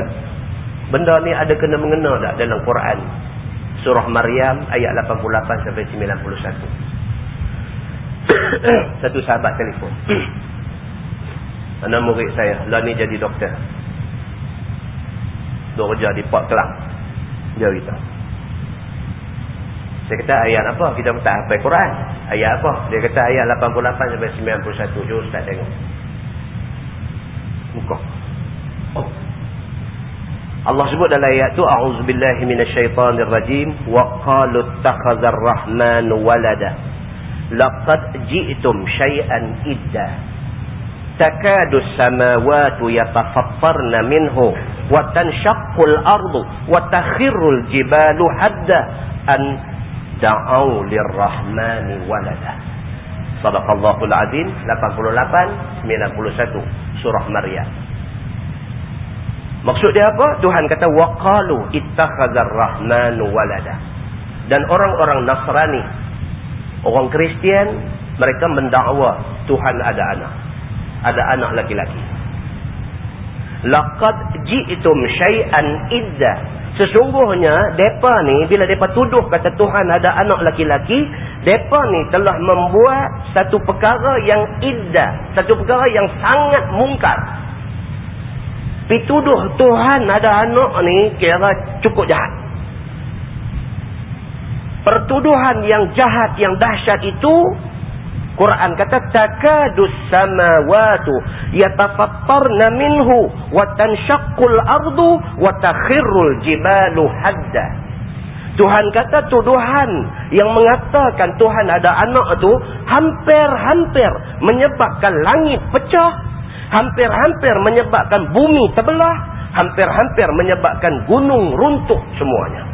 benda ni ada kena mengena tak dalam Quran? Surah Maryam ayat 88 sampai 91. [coughs] Satu sahabat telefon. [coughs] Anak murid saya. Lah ni jadi doktor. Dua kerja di Port Kelang. Dia beritahu. Saya kata ayat apa? Kita tak hafal Quran. Ayat apa? Dia kata ayat 88 sampai 91. Jom Ustaz tengok. Buka. Oh. Allah sebut dalam ayat tu a'udzubillahi minasyaitonirrajim wa qalu ittakhadhar rahman walada laqad ji'tum syai'an idda takadu samawati yatafattarna minhu wa tanshaqqul ardu wa takhirrul jibalu hadda an da'au lirrahmani walada. Sadaqallahul azim 88 91 surah Maryam. Maksud dia apa? Tuhan kata waqalu ittakhadzar rahmanu walada. Dan orang-orang Nasrani, orang Kristian, mereka mendakwa Tuhan ada anak. Ada anak laki-laki. Laqad ji'tum syai'an idza Sesungguhnya, mereka ni, bila mereka tuduh kata Tuhan ada anak laki-laki, mereka ni telah membuat satu perkara yang iddah. Satu perkara yang sangat mungkar. Pergi tuduh Tuhan ada anak ni, kira cukup jahat. Pertuduhan yang jahat, yang dahsyat itu, Quran kata takadus samawatu yatafattarna minhu wa tanshaqqul ardu wa takhirrul jibalu hadda. Tuhan kata tuduhan yang mengatakan Tuhan ada anak tu hampir-hampir menyebabkan langit pecah, hampir-hampir menyebabkan bumi terbelah, hampir-hampir menyebabkan gunung runtuh semuanya.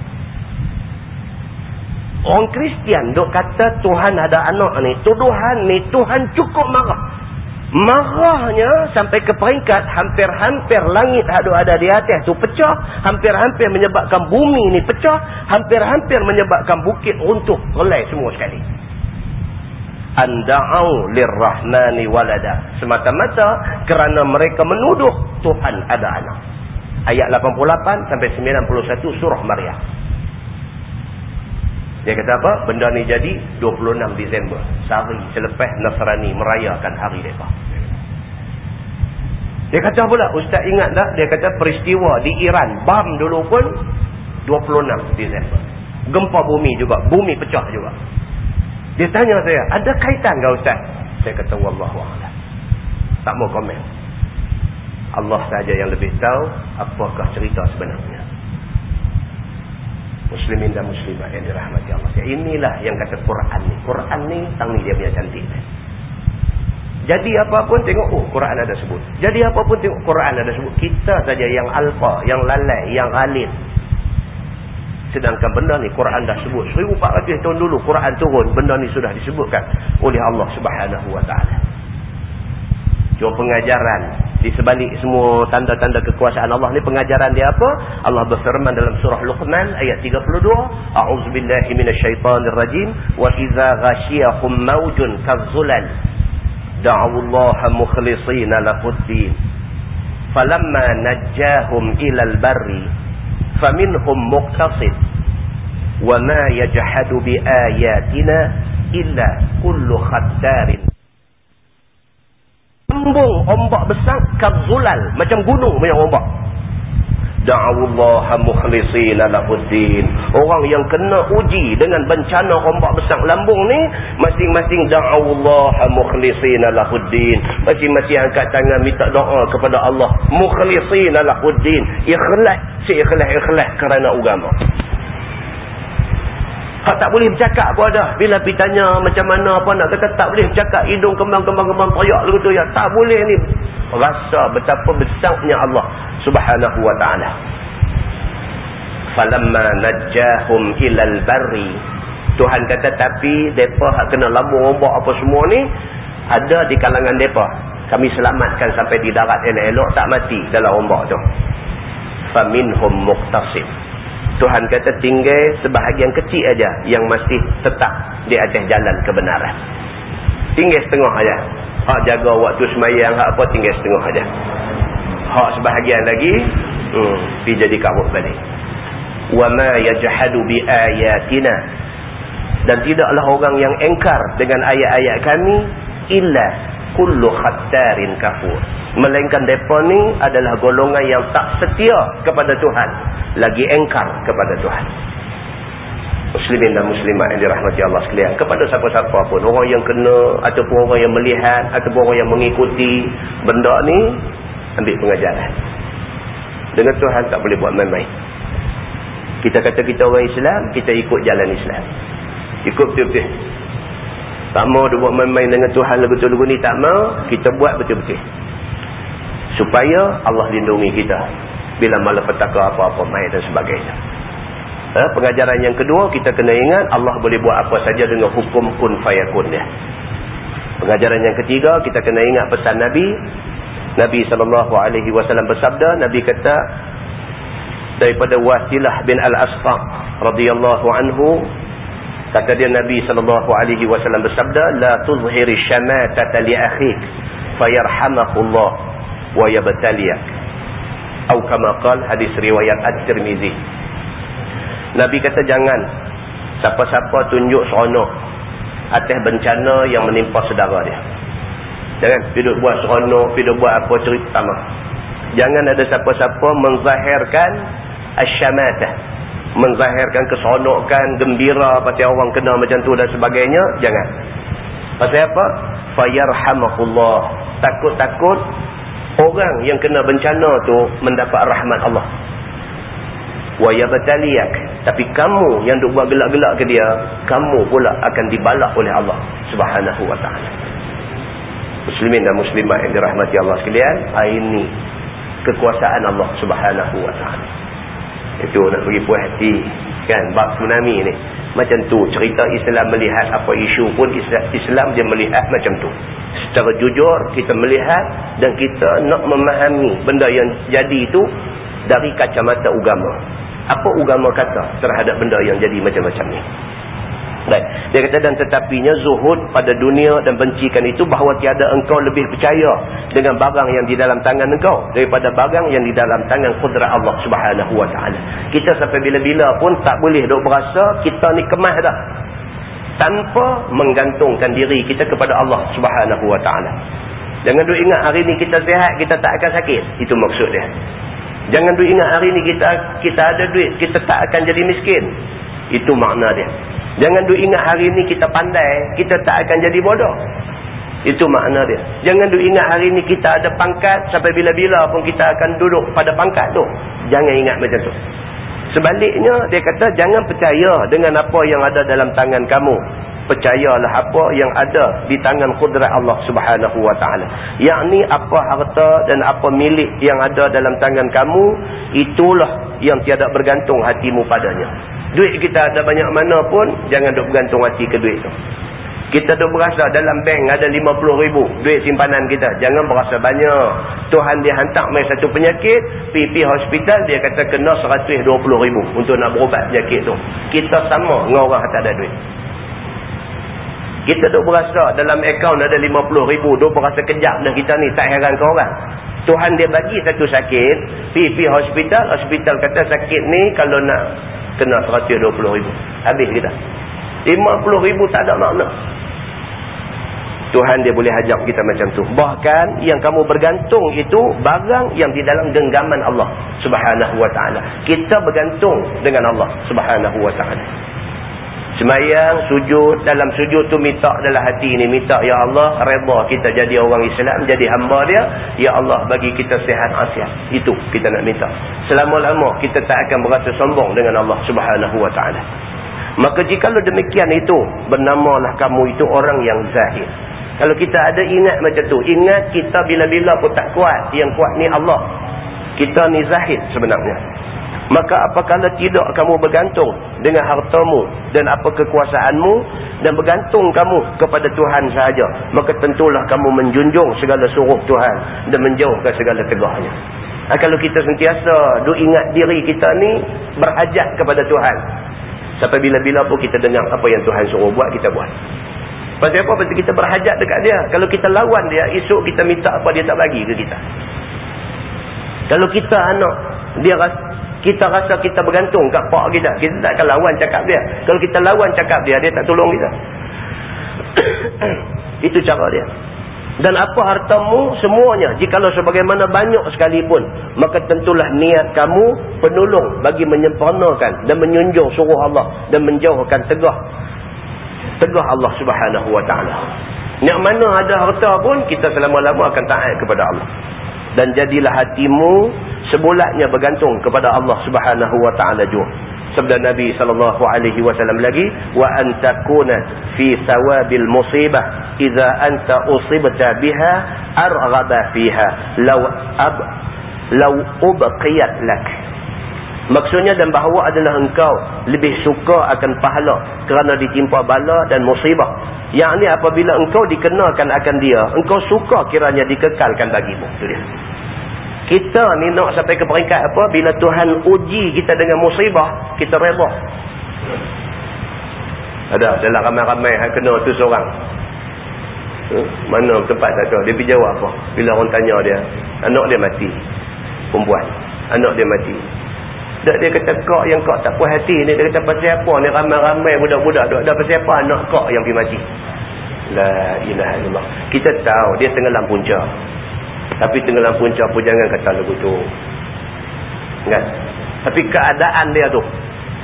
Orang Kristian duk kata Tuhan ada anak ni. Tuduhan ni Tuhan cukup marah. Marahnya sampai ke peringkat hampir-hampir langit ada ada di atas tu pecah. Hampir-hampir menyebabkan bumi ni pecah. Hampir-hampir menyebabkan bukit runtuh. Relai semua sekali. Anda'au lirrahmani walada. Semata-mata kerana mereka menuduh Tuhan ada anak. Ayat 88 sampai 91 surah Maryam. Dia kata apa? Benda ni jadi 26 Disember. Sehari selepas Nasrani merayakan hari mereka. Dia kata pula, Ustaz ingat tak? Dia kata peristiwa di Iran, bam dulu pun 26 Disember. Gempa bumi juga, bumi pecah juga. Dia tanya saya, ada kaitan ke Ustaz? Saya kata, Wallahualam. Tak mau komen. Allah saja yang lebih tahu apakah cerita sebenarnya muslimin dan muslimat yang dirahmati Allah. Inilah yang kata Quran ni. Quran ni tangi dia punya cantik. Jadi apapun tengok oh Quran ada sebut. Jadi apapun tengok Quran ada sebut. Kita saja yang alfa, yang lalai, yang ghalib. Sedangkan benda ni Quran dah sebut 1400 tahun dulu Quran turun, benda ni sudah disebutkan oleh Allah Subhanahu wa taala. Cuma pengajaran di sebalik semua tanda-tanda kekuasaan Allah ni pengajaran dia apa? Allah berfirman dalam surah Luqman ayat 32, A'udzubillahi minasyaitonirrajim wa idza ghashiyahum maujun kazzulal da'awullaha mukhlishina lahuddin. Falamma najjahum ilal barri faminhum muqtasid wa ma yajhadu bi ayatina illa kullu khattarin Embung ombak besar kazulal macam gunung punya ombak. Da'awullaha mukhlisina lahuddin. Orang yang kena uji dengan bencana ombak besar lambung ni masing-masing da'awullaha mukhlisina lahuddin. Masing-masing angkat tangan minta doa kepada Allah mukhlisina lahuddin. Ikhlas, seikhlas ikhlas kerana agama. Hak tak boleh bercakap pun ada. Bila pergi tanya macam mana apa nak kata tak boleh bercakap. Hidung kembang-kembang-kembang teriak lagu tu. Ya, tak boleh ni. Rasa betapa besarnya Allah subhanahu wa ta'ala. Falamma najjahum ilal barri. Tuhan kata tapi mereka hak kena lambung ombak apa semua ni. Ada di kalangan mereka. Kami selamatkan sampai di darat elok-elok tak mati dalam ombak tu. Faminhum muqtasim. Tuhan kata tinggal sebahagian kecil aja yang masih tetap di atas jalan kebenaran. Tinggal setengah aja. Hak jaga waktu semayang, hak apa tinggal setengah aja. Hak sebahagian lagi, hmm, pergi jadi kabut balik. وَمَا يَجْحَدُ بِآيَاتِنَا Dan tidaklah orang yang engkar dengan ayat-ayat kami, إِلَّا kullu khattarin kafur. Melainkan depa ni adalah golongan yang tak setia kepada Tuhan. Lagi engkar kepada Tuhan. Muslimin dan muslimat yang dirahmati Allah sekalian. Kepada siapa-siapa pun. Orang yang kena ataupun orang yang melihat ataupun orang yang mengikuti benda ni. Ambil pengajaran. Dengan Tuhan tak boleh buat main-main. Kita kata kita orang Islam, kita ikut jalan Islam. Ikut betul-betul tak mau dia buat main-main dengan Tuhan betul-betul ni tak mau kita buat betul-betul. Supaya Allah lindungi kita bila malapetaka apa-apa main dan sebagainya. Ha? pengajaran yang kedua kita kena ingat Allah boleh buat apa saja dengan hukum kun fayakun dia. Pengajaran yang ketiga kita kena ingat pesan Nabi. Nabi SAW bersabda Nabi kata daripada Wasilah bin Al-Asfaq radhiyallahu anhu kata dia Nabi SAW bersabda la tuzhiri syamatata li akhik fayarhamahullah wa yabtaliyak. Atau kama qal hadis riwayat at-Tirmizi. Nabi kata jangan. Siapa-siapa tunjuk seronok atas bencana yang menimpa saudara dia. Jangan. Hidup buat seronok hidup buat apa cerita mah jangan ada siapa-siapa menzahirkan asyamatah menzahirkan keseronokan gembira pasal orang kena macam tu dan sebagainya jangan Pasal apa? Fayarhamahullah. Takut-takut orang yang kena bencana tu mendapat rahmat Allah. Wa yabtaliyak. Tapi kamu yang duk buat gelak-gelak ke dia, kamu pula akan dibalak oleh Allah Subhanahu wa taala. Muslimin dan muslimat yang dirahmati Allah sekalian, ini kekuasaan Allah Subhanahu wa taala. Itu nak bagi puas hati kan bab tsunami ni. Macam tu cerita Islam melihat apa isu pun Islam dia melihat macam tu. Secara jujur kita melihat dan kita nak memahami benda yang jadi itu dari kacamata agama. Apa agama kata terhadap benda yang jadi macam-macam ni? Baik. Dia kata dan tetapinya zuhud pada dunia dan bencikan itu bahawa tiada engkau lebih percaya dengan barang yang di dalam tangan engkau daripada barang yang di dalam tangan kudrat Allah subhanahu wa ta'ala. Kita sampai bila-bila pun tak boleh duk berasa kita ni kemas dah. Tanpa menggantungkan diri kita kepada Allah subhanahu wa ta'ala. Jangan duk ingat hari ni kita sihat, kita tak akan sakit. Itu maksud dia. Jangan duk ingat hari ni kita kita ada duit, kita tak akan jadi miskin. Itu makna dia. Jangan duk ingat hari ni kita pandai, kita tak akan jadi bodoh. Itu makna dia. Jangan duk ingat hari ni kita ada pangkat, sampai bila-bila pun kita akan duduk pada pangkat tu. Jangan ingat macam tu. Sebaliknya, dia kata, jangan percaya dengan apa yang ada dalam tangan kamu. Percayalah apa yang ada di tangan kudrat Allah subhanahu wa ta'ala. Yang ni apa harta dan apa milik yang ada dalam tangan kamu, itulah yang tiada bergantung hatimu padanya. Duit kita ada banyak mana pun, jangan duk bergantung hati ke duit tu. Kita duk berasa dalam bank ada 50 ribu duit simpanan kita. Jangan berasa banyak. Tuhan dia hantar main satu penyakit, pergi hospital, dia kata kena 120 ribu untuk nak berubat penyakit tu. Kita sama dengan orang tak ada duit. Kita duk berasa dalam akaun ada 50 ribu, duk berasa kejap dah kita ni, tak heran ke orang. Tuhan dia bagi satu sakit, pergi hospital, hospital kata sakit ni kalau nak kena 120 ribu. Habis kita. 50 ribu tak ada makna. Tuhan dia boleh hajab kita macam tu. Bahkan yang kamu bergantung itu barang yang di dalam genggaman Allah subhanahu wa ta'ala. Kita bergantung dengan Allah subhanahu wa ta'ala. Semayang, sujud, dalam sujud tu minta dalam hati ini. Minta, Ya Allah, reba kita jadi orang Islam, jadi hamba dia. Ya Allah, bagi kita sehat asiat. Itu kita nak minta. Selama-lama kita tak akan berasa sombong dengan Allah subhanahu wa ta'ala. Maka jika demikian itu, bernamalah kamu itu orang yang zahir. Kalau kita ada ingat macam tu, ingat kita bila-bila pun tak kuat. Yang kuat ni Allah. Kita ni zahid sebenarnya. Maka apakala tidak kamu bergantung dengan hartamu dan apa kekuasaanmu dan bergantung kamu kepada Tuhan sahaja. Maka tentulah kamu menjunjung segala suruh Tuhan dan menjauhkan segala tegahnya. Nah, kalau kita sentiasa duk ingat diri kita ni berhajat kepada Tuhan. Sampai bila-bila pun kita dengar apa yang Tuhan suruh buat, kita buat. Pasal apa? Pasal kita berhajat dekat dia. Kalau kita lawan dia, esok kita minta apa dia tak bagi ke kita. Kalau kita anak, dia rasa kita rasa kita bergantung kat pak kita. Kita tak akan lawan cakap dia. Kalau kita lawan cakap dia, dia tak tolong kita. [coughs] Itu cara dia. Dan apa hartamu semuanya. Jikalau sebagaimana banyak sekalipun. Maka tentulah niat kamu penolong bagi menyempurnakan dan menyunjung suruh Allah. Dan menjauhkan tegah. Tegah Allah subhanahu wa ta'ala. Yang mana ada harta pun kita selama-lama akan taat kepada Allah. Dan jadilah hatimu sebulatnya bergantung kepada Allah Subhanahu wa taala juga. Sabda Nabi sallallahu alaihi wasallam lagi wa antakuna fi thawabil musibah idza anta usibta biha arghaba fiha law ab law ubqiyat lak. Maksudnya dan bahawa adalah engkau lebih suka akan pahala kerana ditimpa bala dan musibah. Yang ini apabila engkau dikenakan akan dia, engkau suka kiranya dikekalkan bagimu. Dia. Kita ni nak sampai ke peringkat apa? Bila Tuhan uji kita dengan musibah, kita reba. Ada, dalam ramai-ramai yang kena tu seorang. Hmm? Mana tempat tak tahu. Dia pergi jawab apa? Bila orang tanya dia, anak dia mati. Perempuan. Anak dia mati. Tak dia kata, kak yang kak tak puas hati ni. Dia kata, pasal apa ni ramai-ramai budak-budak. Ada pasal apa anak kak yang pergi mati? La ilaha illallah. Kita tahu dia tenggelam punca. Tapi tenggelam punca pun jangan kata lagu tu. Kan? Tapi keadaan dia tu.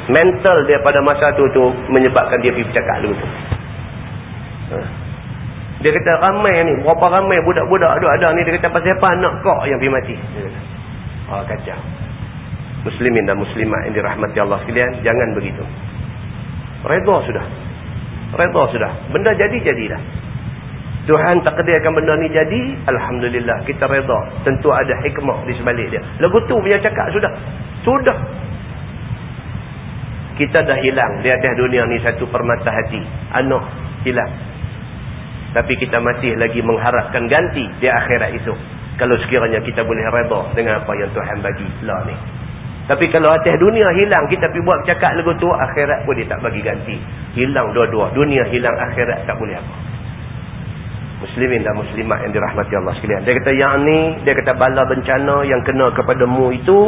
Mental dia pada masa tu tu menyebabkan dia pergi bercakap lagu tu. Ha. Dia kata ramai ni, berapa ramai budak-budak ada-ada ni. Dia kata pasal apa anak kau yang pergi mati. Kata. Oh, kacau. Muslimin dan muslimat yang dirahmati Allah sekalian, jangan begitu. Reda sudah. Reda sudah. Benda jadi, jadilah. Tuhan takdirkan benda ni jadi, Alhamdulillah, kita reda. Tentu ada hikmah di sebalik dia. Lagu tu punya cakap sudah. Sudah. Kita dah hilang di atas dunia ni satu permata hati. Anak hilang. Tapi kita masih lagi mengharapkan ganti di akhirat itu. Kalau sekiranya kita boleh reda dengan apa yang Tuhan bagi lah ni. Tapi kalau atas dunia hilang, kita pergi buat cakap lagu tu, akhirat pun dia tak bagi ganti. Hilang dua-dua. Dunia hilang, akhirat tak boleh apa muslimin dan muslimat yang dirahmati Allah sekalian. Dia kata yang ni, dia kata bala bencana yang kena kepadamu itu,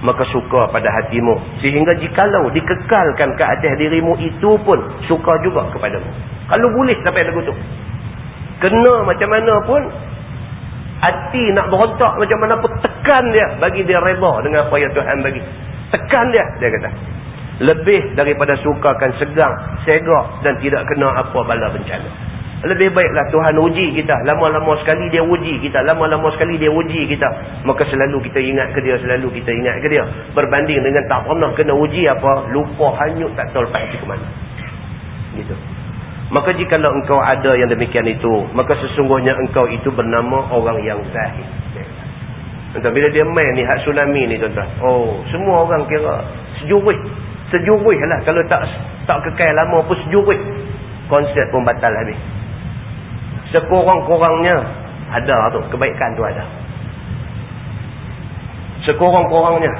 maka suka pada hatimu. Sehingga jikalau dikekalkan ke atas dirimu itu pun, suka juga kepadamu. Kalau boleh sampai lagu tu. Kena macam mana pun, hati nak berontak macam mana pun, tekan dia bagi dia reba dengan apa yang Tuhan bagi. Tekan dia, dia kata. Lebih daripada sukakan segang, segak dan tidak kena apa bala bencana. Lebih baiklah Tuhan uji kita. Lama-lama sekali dia uji kita. Lama-lama sekali dia uji kita. Maka selalu kita ingat ke dia. Selalu kita ingat ke dia. Berbanding dengan tak pernah kena uji apa. Lupa hanyut tak tahu lepas ke mana. Gitu. Maka jika engkau ada yang demikian itu. Maka sesungguhnya engkau itu bernama orang yang zahid. Tuan, bila dia main ni hak tsunami ni tuan-tuan. Oh, semua orang kira sejurih. Sejurih lah. Kalau tak tak kekal lama pun sejurih. Konsep pun batal habis sekurang-kurangnya ada tu kebaikan tu ada sekurang-kurangnya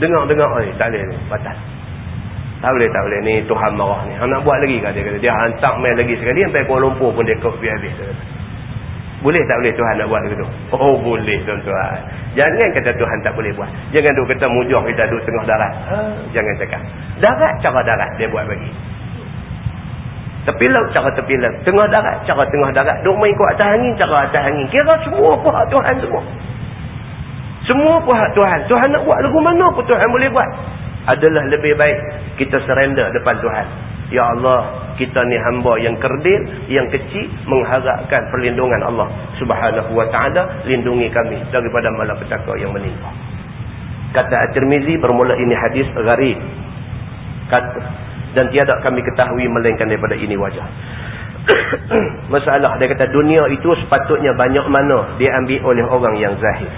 dengar-dengar oi tak boleh ni batal tak boleh tak boleh ni Tuhan marah ni nak buat lagi dia kata dia hantar main lagi sekali sampai Kuala Lumpur pun dia biar habis boleh tak boleh Tuhan nak buat begitu oh boleh tuan-tuan jangan kata Tuhan tak boleh buat jangan duk kata mujur kita duduk tengah darat ha, jangan cakap darat cara darat dia buat bagi Tepi laut cara tepi laut. Tengah darat cara tengah darat. Duk main ikut atas angin cara atas angin. Kira semua pun hak Tuhan semua. Semua pun hak Tuhan. Tuhan nak buat lagu mana pun Tuhan boleh buat. Adalah lebih baik kita surrender depan Tuhan. Ya Allah, kita ni hamba yang kerdil, yang kecil, mengharapkan perlindungan Allah subhanahu wa ta'ala, lindungi kami daripada malapetaka yang menimpa. Kata At-Tirmizi bermula ini hadis gharib. Kata, dan tiada kami ketahui melainkan daripada ini wajah [coughs] masalah dia kata dunia itu sepatutnya banyak mana diambil oleh orang yang zahir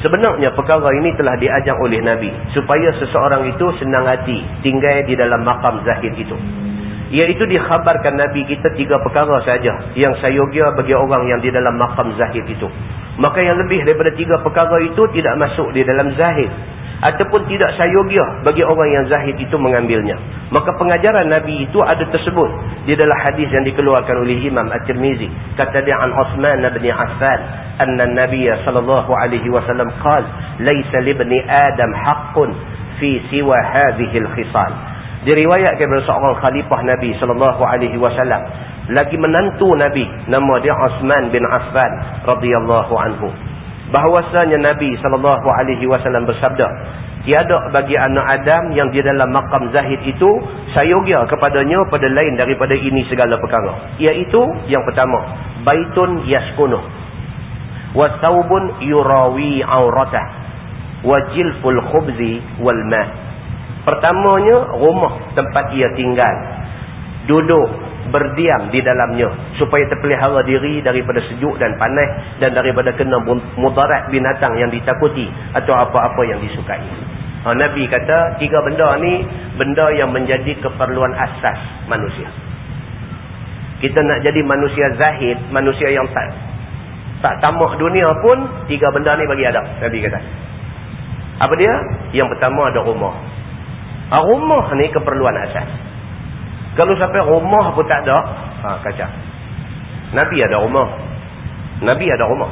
sebenarnya perkara ini telah diajak oleh Nabi supaya seseorang itu senang hati tinggal di dalam makam zahir itu. Iaitu dikhabarkan Nabi kita tiga perkara saja yang sayogia bagi orang yang di dalam makam zahir itu. Maka yang lebih daripada tiga perkara itu tidak masuk di dalam zahir ataupun tidak sayogiah bagi orang yang zahid itu mengambilnya. Maka pengajaran Nabi itu ada tersebut di dalam hadis yang dikeluarkan oleh Imam At-Tirmizi. Kata dia an Osman bin Affan, anna Nabi sallallahu alaihi wasallam qala, "Laisa li ibni Adam haqqun fi siwa hadhihi al-khisal." Diriwayatkan oleh seorang khalifah Nabi sallallahu alaihi wasallam lagi menantu Nabi nama dia Osman bin Affan radhiyallahu anhu bahwasanya Nabi sallallahu alaihi wasallam bersabda tiada bagi anak Adam yang di dalam makam zahid itu sayogia kepadanya pada lain daripada ini segala perkara. Iaitu yang pertama baitun yaskunuh. Wa thawbun yurawi auratah wa jilful khubzi wal ma. Pertamanya rumah tempat ia tinggal. Duduk berdiam di dalamnya supaya terpelihara diri daripada sejuk dan panas dan daripada kena mudarat binatang yang ditakuti atau apa-apa yang disukai. Ha, Nabi kata tiga benda ni benda yang menjadi keperluan asas manusia. Kita nak jadi manusia zahid, manusia yang tak tak tamak dunia pun tiga benda ni bagi ada. Nabi kata. Apa dia? Yang pertama ada rumah. Ha, rumah ni keperluan asas. Kalau sampai rumah pun tak ada, ha, kacau. Nabi ada rumah. Nabi ada rumah.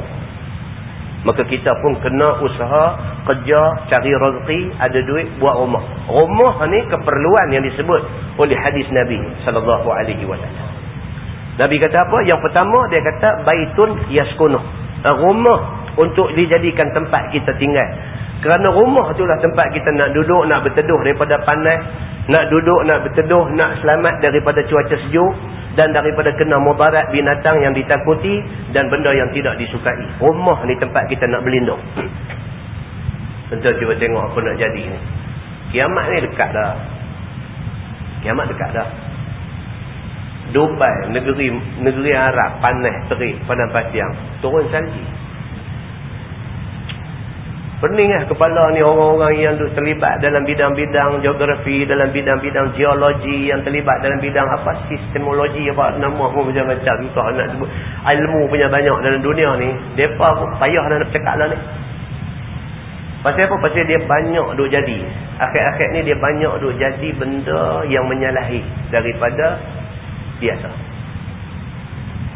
Maka kita pun kena usaha, kerja, cari rezeki, ada duit, buat rumah. Rumah ni keperluan yang disebut oleh hadis Nabi sallallahu alaihi wasallam. Nabi kata apa? Yang pertama dia kata baitun yaskunuh. Rumah untuk dijadikan tempat kita tinggal. Kerana rumah itulah tempat kita nak duduk, nak berteduh daripada panas, nak duduk, nak berteduh, nak selamat daripada cuaca sejuk. dan daripada kena mudarat binatang yang ditakuti dan benda yang tidak disukai. Rumah ni tempat kita nak berlindung. [clears throat] Tentu cuba tengok apa nak jadi ni. Kiamat ni dekat dah. Kiamat dekat dah. Dubai, negeri negeri Arab, panas, terik, padang pasir, turun salji. Pening lah kepala ni orang-orang yang terlibat dalam bidang-bidang geografi, dalam bidang-bidang geologi, yang terlibat dalam bidang apa, sistemologi, apa nama pun macam-macam. Susah nak sebut. Ilmu punya banyak dalam dunia ni. Mereka pun payah nak bercakap lah ni. Pasal apa? Pasal dia banyak duk jadi. Akhir-akhir ni dia banyak duk jadi benda yang menyalahi daripada biasa.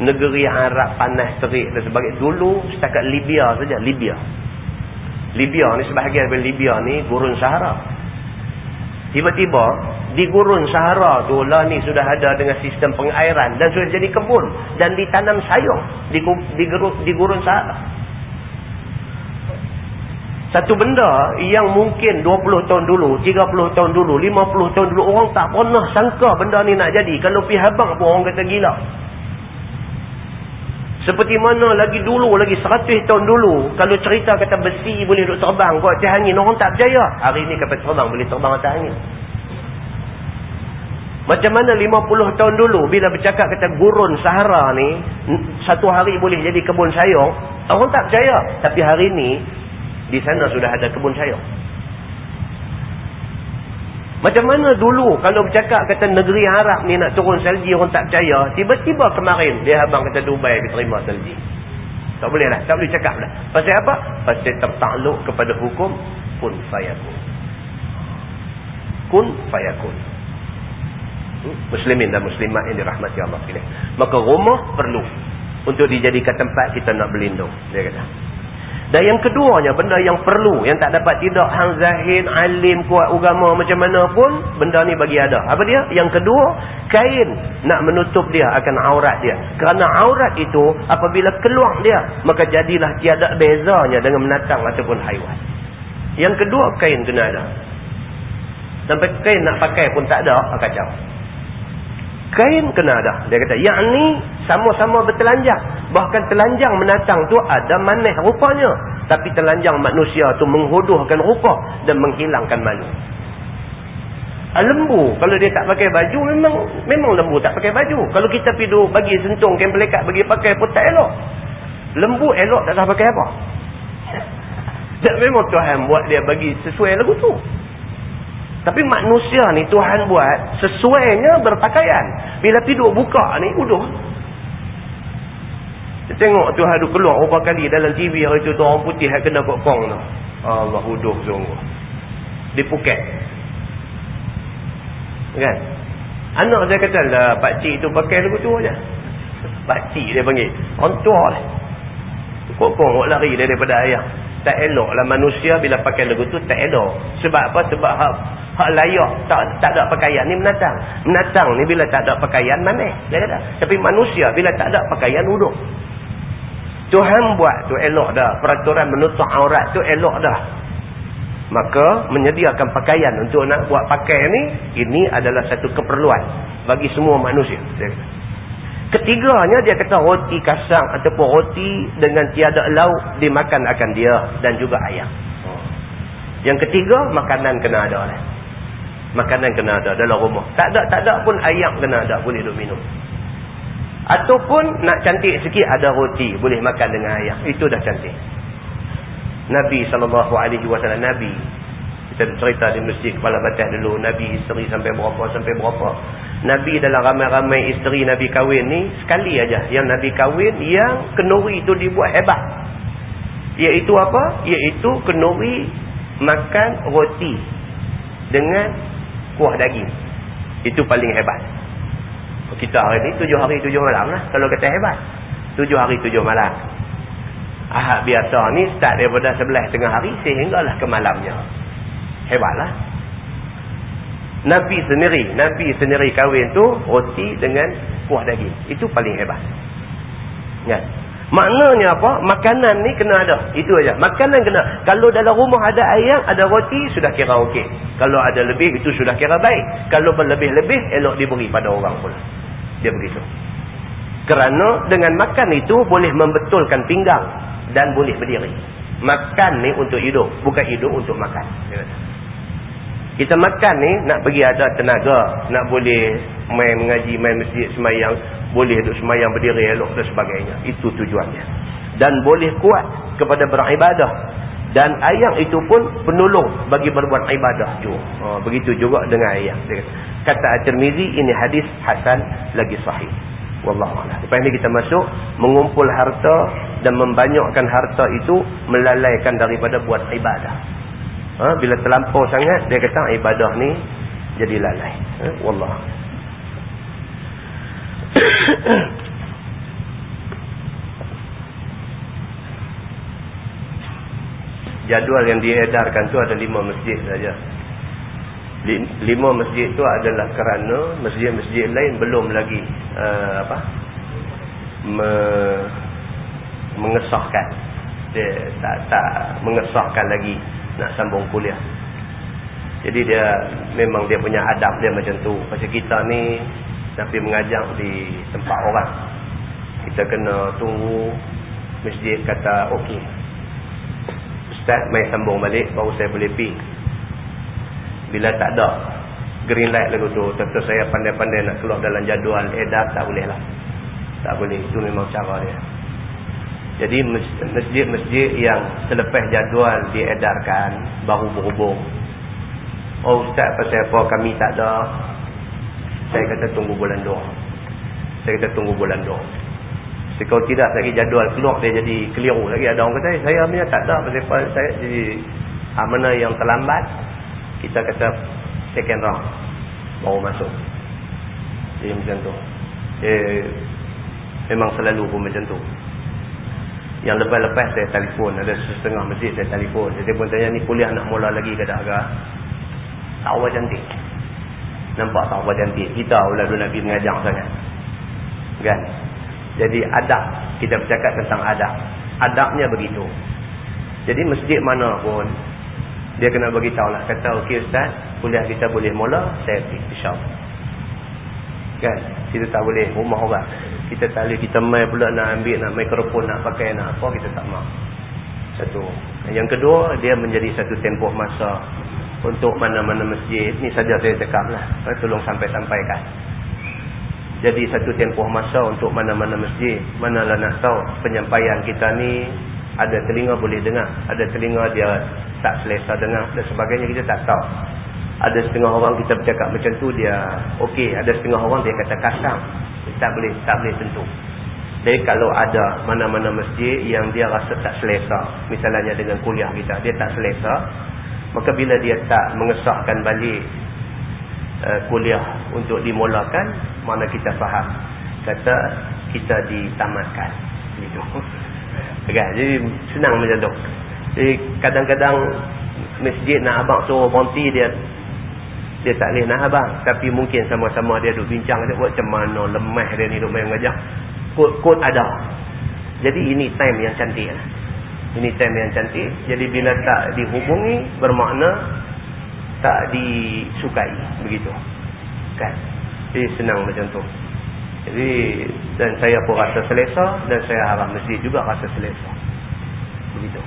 Negeri Arab panas terik dan sebagainya. Dulu setakat Libya saja. Libya. Libya ni sebahagian daripada Libya ni gurun Sahara. Tiba-tiba di gurun Sahara tu lah ni sudah ada dengan sistem pengairan dan sudah jadi kebun dan ditanam sayur di, di, di gurun Sahara. Satu benda yang mungkin 20 tahun dulu, 30 tahun dulu, 50 tahun dulu orang tak pernah sangka benda ni nak jadi. Kalau pihak abang pun orang kata gila. Seperti mana lagi dulu, lagi seratus tahun dulu, kalau cerita kata besi boleh duduk terbang buat atas angin, orang tak percaya. Hari ini kapal terbang boleh terbang atas angin. Macam mana lima puluh tahun dulu, bila bercakap kata gurun Sahara ni, satu hari boleh jadi kebun sayur, orang tak percaya. Tapi hari ini, di sana sudah ada kebun sayur. Macam mana dulu kalau bercakap kata negeri Arab ni nak turun salji orang tak percaya. Tiba-tiba kemarin dia abang kata Dubai terima salji. Tak boleh lah. Tak boleh cakap lah. Pasal apa? Pasal tertakluk kepada hukum kun fayakun. Kun fayakun. Hmm? Muslimin dan muslimat yang dirahmati Allah. Maka rumah perlu untuk dijadikan tempat kita nak berlindung. Dia kata. Dan yang keduanya, benda yang perlu, yang tak dapat tidak, hang zahid, alim, kuat agama macam mana pun, benda ni bagi ada. Apa dia? Yang kedua, kain nak menutup dia akan aurat dia. Kerana aurat itu, apabila keluar dia, maka jadilah tiada bezanya dengan menatang ataupun haiwan. Yang kedua, kain kena ada. Sampai kain nak pakai pun tak ada, kacau. Kain kena ada. Dia kata, yang ni sama-sama bertelanjang. Bahkan telanjang menatang tu ada manis rupanya. Tapi telanjang manusia tu menghodohkan rupa dan menghilangkan malu. Ah, lembu, kalau dia tak pakai baju, memang memang lembu tak pakai baju. Kalau kita pergi bagi sentung, kain pelekat bagi pakai pun tak elok. Lembu elok tak tahu pakai apa. [laughs] Dan memang Tuhan buat dia bagi sesuai lagu tu. Tapi manusia ni Tuhan buat sesuainya berpakaian. Bila tidur buka ni, uduh. Kita tengok Tuhan tu keluar berapa kali dalam TV hari tu, orang putih yang kena kokong tu. Allah uduh sungguh. Di Phuket. Kan? Anak dia kata lah, pakcik tu pakai lagu tu aja. [laughs] Pakcik dia panggil. Orang tua lah. Kokong lari daripada ayah tak elok lah manusia bila pakai lagu tu tak elok. Sebab apa? Sebab hak, hak layak. Tak tak ada pakaian ni menatang. Menatang ni bila tak ada pakaian mana dia kata tapi manusia bila tak ada pakaian duduk Tuhan buat tu elok dah. Peraturan menutup aurat tu elok dah. Maka menyediakan pakaian untuk nak buat pakai ni ini adalah satu keperluan bagi semua manusia. Dia kata Ketiganya dia kata roti kasang ataupun roti dengan tiada lauk dimakan akan dia dan juga ayam. Yang ketiga makanan kena ada lah. Makanan kena ada dalam rumah. Tak ada tak ada pun ayam kena ada boleh duk minum. Ataupun nak cantik sikit ada roti boleh makan dengan ayam. Itu dah cantik. Nabi SAW Nabi kita cerita di masjid kepala batas dulu Nabi isteri sampai berapa sampai berapa Nabi dalam ramai-ramai isteri Nabi kahwin ni sekali aja yang Nabi kahwin yang kenuri itu dibuat hebat. Iaitu apa? Iaitu kenuri makan roti dengan kuah daging. Itu paling hebat. Kita hari ni tujuh hari tujuh malam lah. Kalau kata hebat. Tujuh hari tujuh malam. Ahad biasa ni start daripada sebelah tengah hari sehinggalah ke malamnya. Hebatlah. Nabi sendiri, Nabi sendiri kahwin tu roti dengan kuah daging. Itu paling hebat. Ya. Maknanya apa? Makanan ni kena ada. Itu aja. Makanan kena. Kalau dalam rumah ada ayam, ada roti, sudah kira okey. Kalau ada lebih, itu sudah kira baik. Kalau berlebih-lebih, elok diberi pada orang pula. Dia begitu. Kerana dengan makan itu boleh membetulkan pinggang dan boleh berdiri. Makan ni untuk hidup. Bukan hidup untuk makan. Kita makan ni nak pergi ada tenaga. Nak boleh main mengaji, main masjid, semayang. Boleh duduk semayang, berdiri, elok dan sebagainya. Itu tujuannya. Dan boleh kuat kepada beribadah. Dan ayam itu pun penolong bagi berbuat ibadah juga. Ha, begitu juga dengan ayam. Kata At-Tirmizi, ini hadis Hasan lagi sahih. Wallahualam. Lepas ini kita masuk, mengumpul harta dan membanyakkan harta itu melalaikan daripada buat ibadah. Ha, bila terlampau sangat, dia kata ibadah ni jadi lalai. Ha, Wallahualam. [coughs] jadual yang diedarkan tu ada lima masjid saja. Lima masjid tu adalah kerana masjid-masjid lain belum lagi uh, apa? Me mengesahkan. Dia tak tak mengesahkan lagi nak sambung kuliah. Jadi dia memang dia punya adab dia macam tu. Pasal kita ni tapi mengajar di tempat orang. Kita kena tunggu masjid kata okey Ustaz mai sambung balik baru saya boleh pi. Bila tak ada green light lagu tu, tentu saya pandai-pandai nak keluar dalam jadual edar tak boleh lah. Tak boleh, itu memang cara dia. Jadi masjid-masjid yang selepas jadual diedarkan baru berhubung. Oh Ustaz pasal apa kami tak ada. Saya kata tunggu bulan 2. Saya kata tunggu bulan 2. Jadi kalau tidak lagi jadual keluar dia jadi keliru lagi. Ada orang kata eh, saya punya tak ada pasal saya jadi ha, mana yang terlambat kita kata second round baru masuk. Jadi macam tu. Eh, memang selalu pun macam tu. Yang lepas-lepas saya telefon ada setengah masjid saya telefon. Dia pun tanya ni kuliah nak mula lagi ke tak ke? Tawa cantik. Nampak tawa cantik. Kita dulu nak pergi mengajar sangat. Kan? Jadi adab. Kita bercakap tentang adab. Adabnya begitu. Jadi masjid mana pun. Dia kena beritahu lah. Kata okey ustaz. Kuliah kita boleh mula. Saya pergi. InsyaAllah. Kan? Kita tak boleh rumah orang. Kita tak boleh. Kita main pula nak ambil. Nak mikrofon. Nak pakai. Nak apa. Kita tak mahu. Satu. Yang kedua. Dia menjadi satu tempoh masa. Untuk mana-mana masjid. Ini saja saya cakap lah. Tolong sampai-sampaikan. Jadi satu tempoh masa untuk mana-mana masjid. Manalah nak tahu penyampaian kita ni ada telinga boleh dengar. Ada telinga dia tak selesa dengar dan sebagainya kita tak tahu. Ada setengah orang kita bercakap macam tu dia okey. Ada setengah orang dia kata kasar. Tak boleh, tak boleh tentu. Jadi kalau ada mana-mana masjid yang dia rasa tak selesa. Misalnya dengan kuliah kita. Dia tak selesa. Maka bila dia tak mengesahkan balik uh, kuliah untuk dimulakan mana kita faham kata kita ditamatkan gitu [laughs] kan jadi senang macam tu jadi kadang-kadang masjid nak abang suruh berhenti dia dia tak boleh nak abang tapi mungkin sama-sama dia duduk bincang dia buat macam mana lemah dia ni duduk main ngajak kod-kod ada jadi ini time yang cantik lah. ini time yang cantik jadi bila tak dihubungi bermakna tak disukai begitu kan jadi senang macam tu. Jadi dan saya pun rasa selesa dan saya harap masjid juga rasa selesa. Begitu.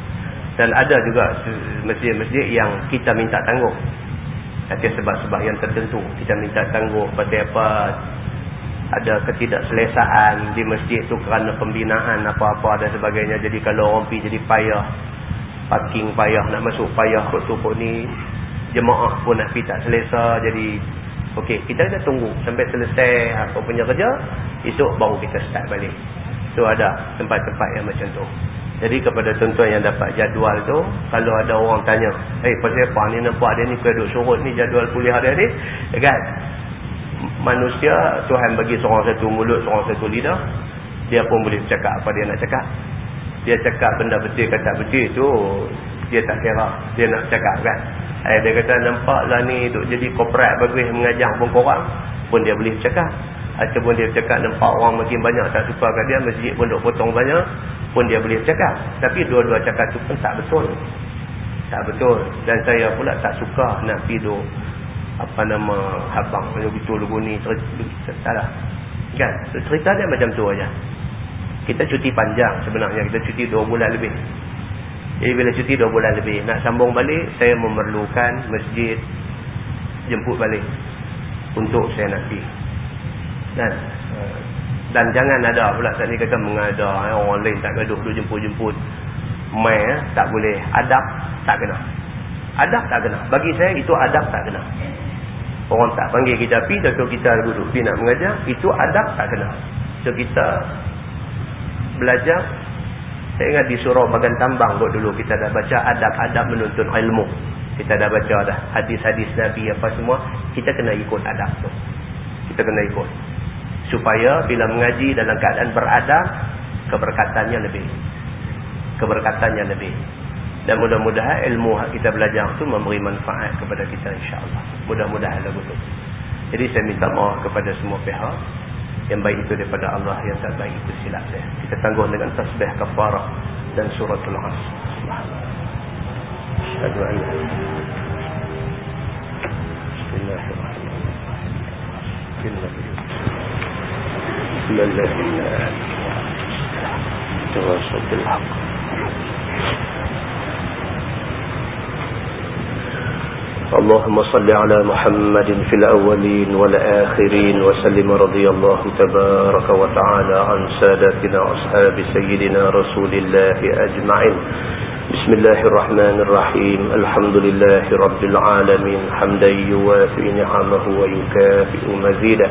Dan ada juga masjid-masjid yang kita minta tangguh. Ada sebab-sebab yang tertentu. Kita minta tangguh pasal apa ada ketidakselesaan di masjid tu kerana pembinaan apa-apa dan sebagainya. Jadi kalau orang pergi jadi payah. Parking payah nak masuk payah kot tu kot ni. Jemaah pun nak pergi tak selesa. Jadi Okey, kita kena tunggu sampai selesai apa punya kerja, esok baru kita start balik. So ada tempat-tempat yang macam tu. Jadi kepada tuan-tuan yang dapat jadual tu, kalau ada orang tanya, "Eh, hey, pasal apa ni nampak dia ni kau duk surut ni jadual kuliah dia ni?" Ya kan? Manusia Tuhan bagi seorang satu mulut, seorang satu lidah, dia pun boleh cakap apa dia nak cakap. Dia cakap benda betul kata betul tu, dia tak kira dia nak cakap kan. Eh, dia kata nampaklah ni duk jadi korporat bagus mengajar pun korang. Pun dia boleh cakap. Ataupun dia cakap nampak orang makin banyak tak suka kat dia. Masjid pun duk potong banyak. Pun dia boleh cakap. Tapi dua-dua cakap tu pun tak betul. Tak betul. Dan saya pula tak suka nak pergi duk apa nama habang macam betul lugu ni tak lah Kan? Cerita dia macam tu aja. Kita cuti panjang sebenarnya. Kita cuti dua bulan lebih. Jadi bila cuti dua bulan lebih. Nak sambung balik, saya memerlukan masjid jemput balik. Untuk saya nak pergi. Dan, dan jangan ada pula ni kata mengada. Eh, orang lain tak gaduh duduk jemput-jemput. Mai eh, tak boleh. Adab tak kena. Adab tak kena. Bagi saya itu adab tak kena. Orang tak panggil kita pergi, tapi kita duduk pergi nak mengajar, itu adab tak kena. So kita belajar, saya ingat di surau bagan tambang buat dulu, kita dah baca adab-adab menuntut ilmu. Kita dah baca dah hadis-hadis Nabi apa semua, kita kena ikut adab tu. Kita kena ikut. Supaya bila mengaji dalam keadaan beradab, keberkatannya lebih. Keberkatannya lebih. Dan mudah-mudahan ilmu yang kita belajar itu memberi manfaat kepada kita insyaAllah. Mudah-mudahan lagu itu. Jadi saya minta maaf kepada semua pihak. Yang baik itu daripada Allah, yang tak baik itu silap saya. Kita tangguh dengan tasbih kafarah dan suratul as. Bismillahirrahmanirrahim. Bismillahirrahmanirrahim. Bismillahirrahmanirrahim. اللهم صل على محمد في الأولين والآخرين وسلم رضي الله تبارك وتعالى عن سادتنا أصحاب سيدنا رسول الله أجمعين بسم الله الرحمن الرحيم الحمد لله رب العالمين حمدا يوافي نعمه ويكافئ مزيدا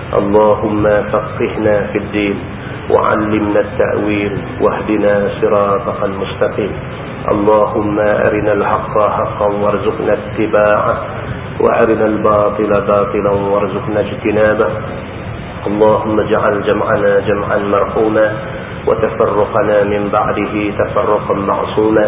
اللهم فقهنا في الدين وعلمنا التأويل واهدنا صراطك المستقيم. اللهم أرنا الحق حقا وارزقنا اتباعه وأرنا الباطل باطلا وارزقنا اجتنابه. اللهم اجعل جمعنا جمعا مرحوما وتفرقنا من بعده تفرقا معصوما.